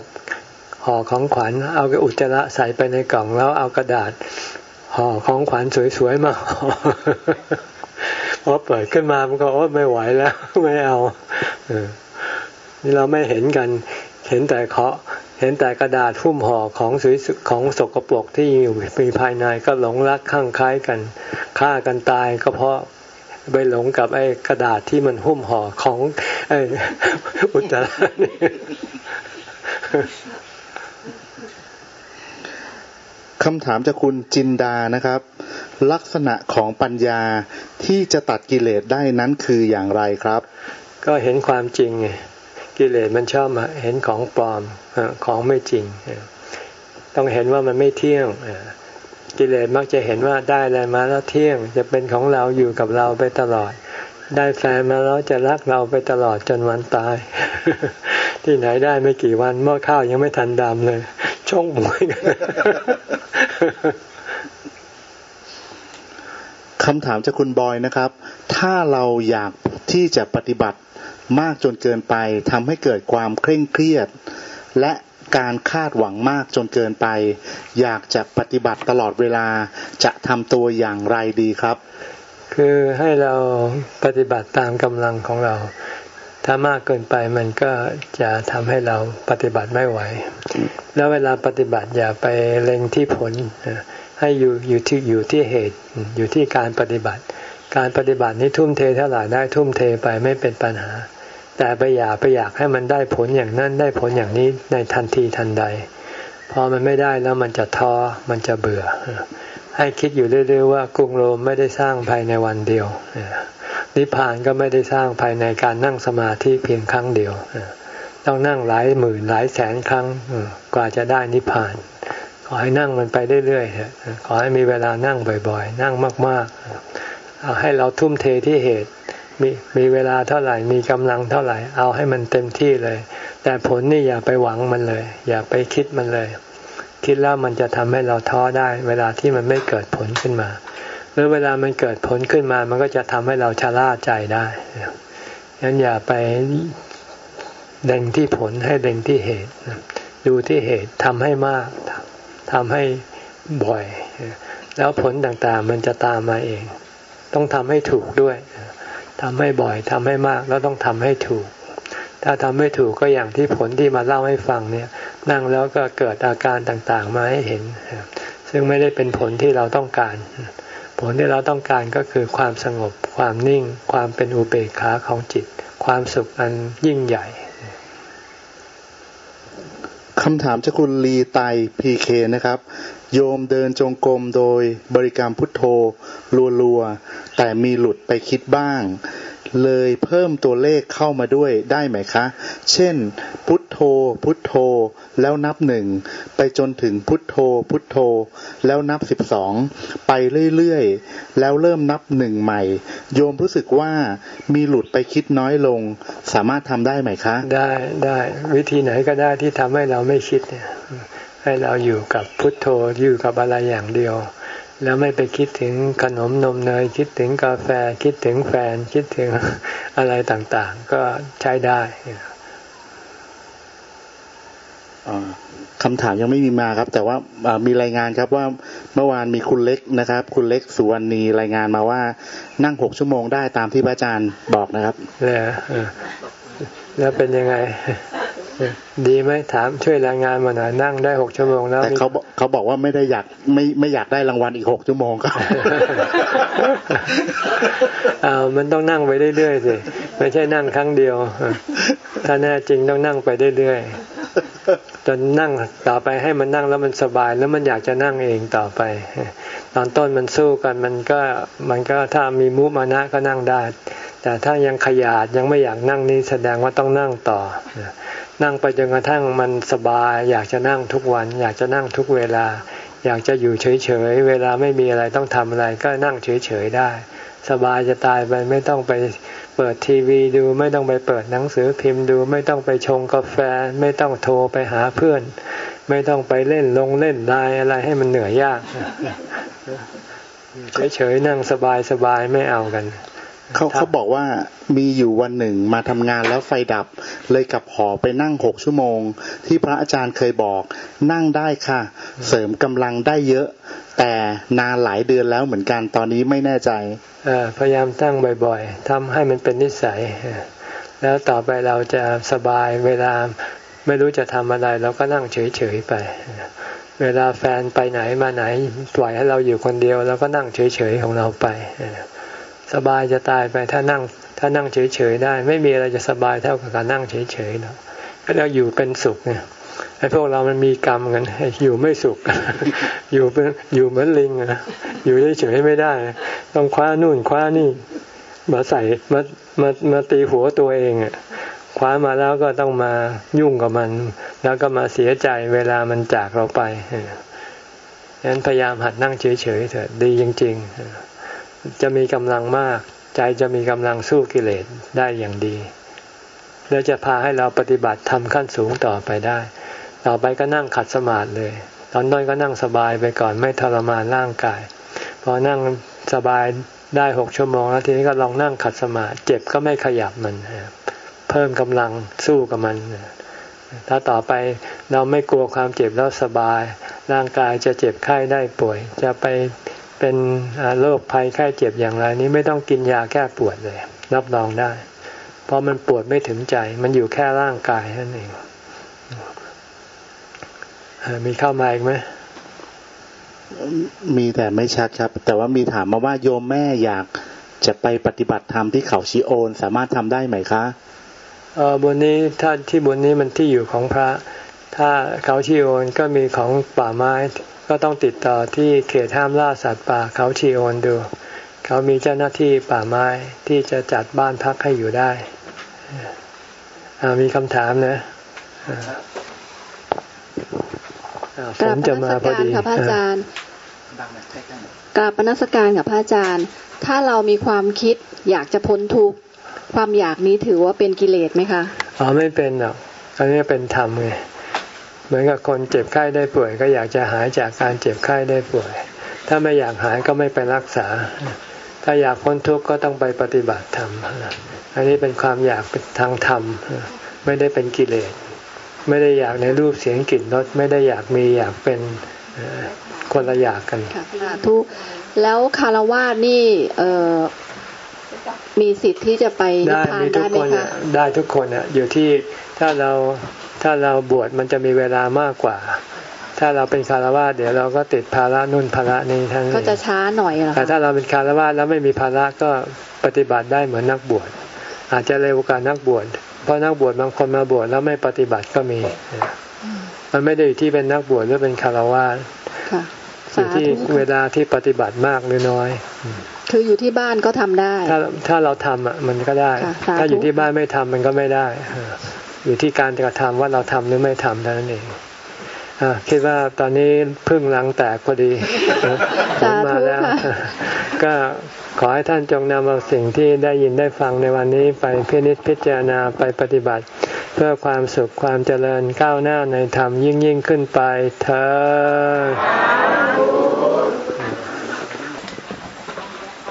ห่อของขวัญเอากระอุจจาระใส่ไปในกล่องแล้วเอากระดาษห่อของขวัญสวยๆมาพอเปิดขึ้นมามันก็โอ้ไม่ไหวแล้วไม่เอานี่เราไม่เห็นกัน เห็นแต่เคาะเห็นแต่กระดาษหุ้มห่อของสวยของสกปรกที่อยู่มีภายในก็หลงรักข้างคล้ายกันฆ่ากันตายก็เพราะไปหลงกับไอ้กระดาษที่มันหุ้มห่อของไอ้อุจจาระนี่ คำถามจากคุณจินดานะครับ ลักษณะของปัญญาที่จะตัดกิเลสได้นั้นคืออย่างไรครับ ก็เห็นความจริงไงกิเลสมันชอบมาเห็นของปลอมของไม่จริง ต้องเห็นว่ามันไม่เที่ยงกิเลสมักจะเห็นว่าได้อะไรมาแล้วเที่ยง จะเป็นของเราอยู่กับเราไปตลอด ได้แฟนมาแล้วจะรักเราไปตลอดจนวันตาย ที่ไหนได้ไม่กี่วันเมื่อข้าวยังไม่ทันดำเลยช่องหมวยกันคำถามจากคุณบอยนะครับ ถ้าเราอยากที่จะปฏิบัติมากจนเกินไปทำให้เกิดความเคร่งเครียด และการคาดหวังมากจนเกินไป อยากจะปฏิบัติตลอดเวลาจะทำตัวอย่างไรดีครับ คือให้เราปฏิบัติตามกำลังของเรา ถ้ามากเกินไปมันก็จะทำให้เราปฏิบัติไม่ไหว แล้วเวลาปฏิบัติอย่าไปเล็งที่ผล ให้อยู่อยู่ที่อยู่ที่เหตุอยู่ที่การปฏิบัติ การปฏิบัตินี้ทุ่มเทเท่าไหร่ได้ทุ่มเทไปไม่เป็นปัญหา แต่ไปอยากไปอยากให้มันได้ผลอย่างนั้นได้ผลอย่างนี้ในทันทีทันใด พอมันไม่ได้แล้วมันจะท้อมันจะเบื่อ ให้คิดอยู่เรื่อยๆว่ากรุงโรมไม่ได้สร้างภายในวันเดียวนิพพานก็ไม่ได้สร้างภายในการนั่งสมาธิเพียงครั้งเดียวต้องนั่งหลายหมื่นหลายแสนครั้งกว่าจะได้นิพพาน ขอให้นั่งมันไปเรื่อยๆขอให้มีเวลานั่งบ่อยๆ นั่งมากๆเอาให้เราทุ่มเทที่เหตุมีมีเวลาเท่าไหร่มีกำลังเท่าไหร่ เอาให้มันเต็มที่เลย แต่ผลนี่อย่าไปหวังมันเลย อย่าไปคิดมันเลย คิดแล้วมันจะทำให้เราท้อได้ เวลาที่มันไม่เกิดผลขึ้นมา หรือเวลามันเกิดผลขึ้นมา มันก็จะทำให้เราชะล่าใจได้งั้นอย่าไปเด่งที่ผลให้เด่งที่เหตุ ดูที่เหตุทำให้มากทำให้บ่อย แล้วผลต่างๆมันจะตามมาเอง ต้องทำให้ถูกด้วยทำให้บ่อยทำให้มากแล้วต้องทำให้ถูก ถ้าทำไม่ถูกก็อย่างที่ผลที่มาเล่าให้ฟังเนี่ย นั่งแล้วก็เกิดอาการต่างๆมาให้เห็น ซึ่งไม่ได้เป็นผลที่เราต้องการ ผลที่เราต้องการก็คือความสงบ ความนิ่ง ความเป็นอุเบกขาของจิต ความสุขอันยิ่งใหญ่คำถามจากคุณลีไตพีเคนะครับ โยมเดินจงกรมโดยบริกรรมพุทโธรัวๆแต่มีหลุดไปคิดบ้าง เลยเพิ่มตัวเลขเข้ามาด้วยได้ไหมคะ เช่น พุทโธโธ พุทโธ แล้วนับหนึ่งไปจนถึงพุทโธ พุทโธ แล้วนับสิบสองไปเรื่อยๆ แล้วเริ่มนับหนึ่งใหม่ โยมรู้สึกว่ามีหลุดไปคิดน้อยลง สามารถทำได้ไหมคะ ได้ได้วิธีไหนก็ได้ที่ทำให้เราไม่คิดเนี่ยให้เราอยู่กับพุทโธอยู่กับอะไรอย่างเดียว แล้วไม่ไปคิดถึงขนมนมเนยคิดถึงกาแฟคิดถึงแฟนคิดถึงอะไรต่างๆ ก็ใช้ได้อ่าคำถามยังไม่มีมาครับ แต่ว่าอ่ามีรายงานครับว่าเมื่อวานมีคุณเล็กนะครับ คุณเล็กสุวรรณีรายงานมาว่านั่งหกชั่วโมงได้ตามที่พระอาจารย์บอกนะครับเลยเออแล้วเป็นยังไง ดีไหมถามช่วยรายงานมาหน่อยนั่งได้หกชั่วโมงแล้วแต่เขาบอกเขาบอกว่าไม่ได้อยากไม่ไม่อยากได้รางวัลอีกหกชั่วโมงครับอ้าวมันต้องนั่งไปเรื่อยๆสิไม่ใช่นั่งครั้งเดียวถ้าแน่จริงต้องนั่งไปเรื่อยๆจนนั่งต่อไปให้มันนั่งแล้วมันสบายแล้วมันอยากจะนั่งเองต่อไป ตอนต้นมันสู้กันมันก็มันก็ถ้ามีมุมานะก็นั่งได้แต่ถ้ายังขยาดยังไม่อยากนั่งนี่แสดงว่าต้องนั่งต่อ นั่งไปจนกระทั่งมันสบาย อยากจะนั่งทุกวัน อยากจะนั่งทุกเวลา อยากจะอยู่เฉยๆ เวลาไม่มีอะไรต้องทำอะไร ก็นั่งเฉยๆได้ สบายจะตายไปไม่ต้องไปเปิดทีวีดูไม่ต้องไปเปิดหนังสือพิมพ์ดูไม่ต้องไปชงกาแฟ ไม่ต้องโทรไปหาเพื่อน ไม่ต้องไปเล่นลงเล่นไลน์อะไรให้มันเหนื่อยยากเฉยๆนั่งสบายๆไม่เอากัน เขาเขาบอกว่ามีอยู่วันหนึ่งมาทำงานแล้วไฟดับ เลยกลับหอไปนั่งหกชั่วโมง ที่พระอาจารย์เคยบอก นั่งได้ค่ะ เสริมกำลังได้เยอะ แต่นานหลายเดือนแล้วเหมือนกันตอนนี้ไม่แน่ใจเออพยายามตั้งบ่อยๆทำให้มันเป็นนิสัยเออแล้วต่อไปเราจะสบายเวลาไม่รู้จะทำอะไรเราก็นั่งเฉยๆไปเออเวลาแฟนไปไหนมาไหนปล่อยให้เราอยู่คนเดียวเราก็นั่งเฉยๆของเราไปเออ สบายจะตายไปถ้านั่ง ถ้านั่งเฉยๆได้ ไม่มีอะไรจะสบายเท่ากับการนั่งเฉยๆหรอกให้เราอยู่เป็นสุขเนี่ยไอ้พวกเรามันมีกรรมกันอยู่ไม่สุข อยู่เป็นอยู่เหมือนลิงอะอยู่เฉยๆไม่ได้ ต้องคว้านู่นคว้านี่มาใส่มามามาตีหัวตัวเองอะคว้ามาแล้วก็ต้องมายุ่งกับมัน แล้วก็มาเสียใจเวลามันจากเราไปเออฉะนั้นพยายามหัดนั่งเฉยๆเถอะดีจริง ๆ จะมีกำลังมาก ใจจะมีกำลังสู้กิเลสได้อย่างดี แล้วจะพาให้เราปฏิบัติทำขั้นสูงต่อไปได้ ต่อไปก็นั่งขัดสมาธิเลย ตอนต้นก็นั่งสบายไปก่อนไม่ทรมานร่างกาย พอนั่งสบายได้หกชั่วโมงแล้วทีนี้ก็ลองนั่งขัดสมาธิเจ็บก็ไม่ขยับมัน เพิ่มกำลังสู้กับมัน ถ้าต่อไปเราไม่กลัวความเจ็บแล้วสบาย ร่างกายจะเจ็บไข้ได้ป่วย จะไป เป็นโรคภัยไข้เจ็บอย่างไรนี้ไม่ต้องกินยาแก้ปวดเลย รับรองได้ เพราะมันปวดไม่ถึงใจ มันอยู่แค่ร่างกายนั่นเองเอ่อมีเข้ามาอีกไหมมีแต่ไม่ชัดครับ แต่ว่ามีถามมาว่าโยมแม่อยากจะไปปฏิบัติธรรมที่เขาชิโอน สามารถทำได้ไหมคะเออบนนี้ถ้าที่บนนี้มันที่อยู่ของพระ ถ้าเขาชีโอนก็มีของป่าไม้ ก็ต้องติดต่อที่เขตห้ามล่าสัตว์ป่าเขาชีโอนดู เขามีเจ้าหน้าที่ป่าไม้ที่จะจัดบ้านพักให้อยู่ได้อ่ามีคำถามนะอ่าอ่าฝกราบนนจะมัมาสพอการดีค่ะพระอาจารย์กราบนมัสการค่ะพระอาจารย์ ถ้าเรามีความคิดอยากจะพ้นทุกข์ความอยากนี้ถือว่าเป็นกิเลสไหมคะ อ๋อไม่เป็นหรอกอันนี้เป็นธรรมไง เหมือนกับคนเจ็บไข้ได้ป่วย ก็อยากจะหายจากการเจ็บไข้ได้ป่วย ถ้าไม่อยากหายก็ไม่ไปรักษา ถ้าอยากพ้นทุกข์ก็ต้องไปปฏิบัติธรรม อันนี้เป็นความอยากเป็นทางธรรม ไม่ได้เป็นกิเลส ไม่ได้อยากในรูปเสียงกลิ่นรสไม่ได้อยากมีอยากเป็นเอ่อคนละอยากกันค่ะสาธุแล้วคารวาสนี่เอ่อมีสิทธิ์ที่จะไปนิพได้พานมีทุได้กไหมคนคะอะได้ทุกคนอะอยู่ที่ถ้าเรา ถ้าเราบวชมันจะมีเวลามากกว่า ถ้าเราเป็นคารวะเดี๋ยวเราก็ติดภาระนู่นภาระนี้ทั้งนี้ก็จะช้าหน่อยเหรอแต่คะถ้าเราเป็นคารวะแล้วไม่มีภาระก็ปฏิบัติได้เหมือนนักบวช อาจจะเร็วกว่านักบวช เพราะนักบวชบางคนมาบวชแล้วไม่ปฏิบัติก็มี มันไม่ได้อยู่ที่เป็นนักบวชหรือเป็นคารวะค่ะอสายู่ที่ธุเวลาที่ปฏิบัติมากหรือน้อย คืออยู่ที่บ้านก็ทำได้ ถ้าถ้าเราทำอะมันก็ได้ค่ะสาธุถ้าอยู่ที่บ้านไม่ทำมันก็ไม่ได้เอออยู่ที่การกระทำว่าเราทำหรือไม่ทำเท่านั้นเองอคิดว่าตอนนี้พึ่งหลังแตกพอดีผลมาแล้ว ก็ขอให้ท่านจงนำเอาสิ่งที่ได้ยินได้ฟังในวันนี้ไปพินิจพิจารณาไปปฏิบัติ เพื่อความสุขความเจริญก้าวหน้าในธรรมยิ่งยิ่งขึ้นไปเธอ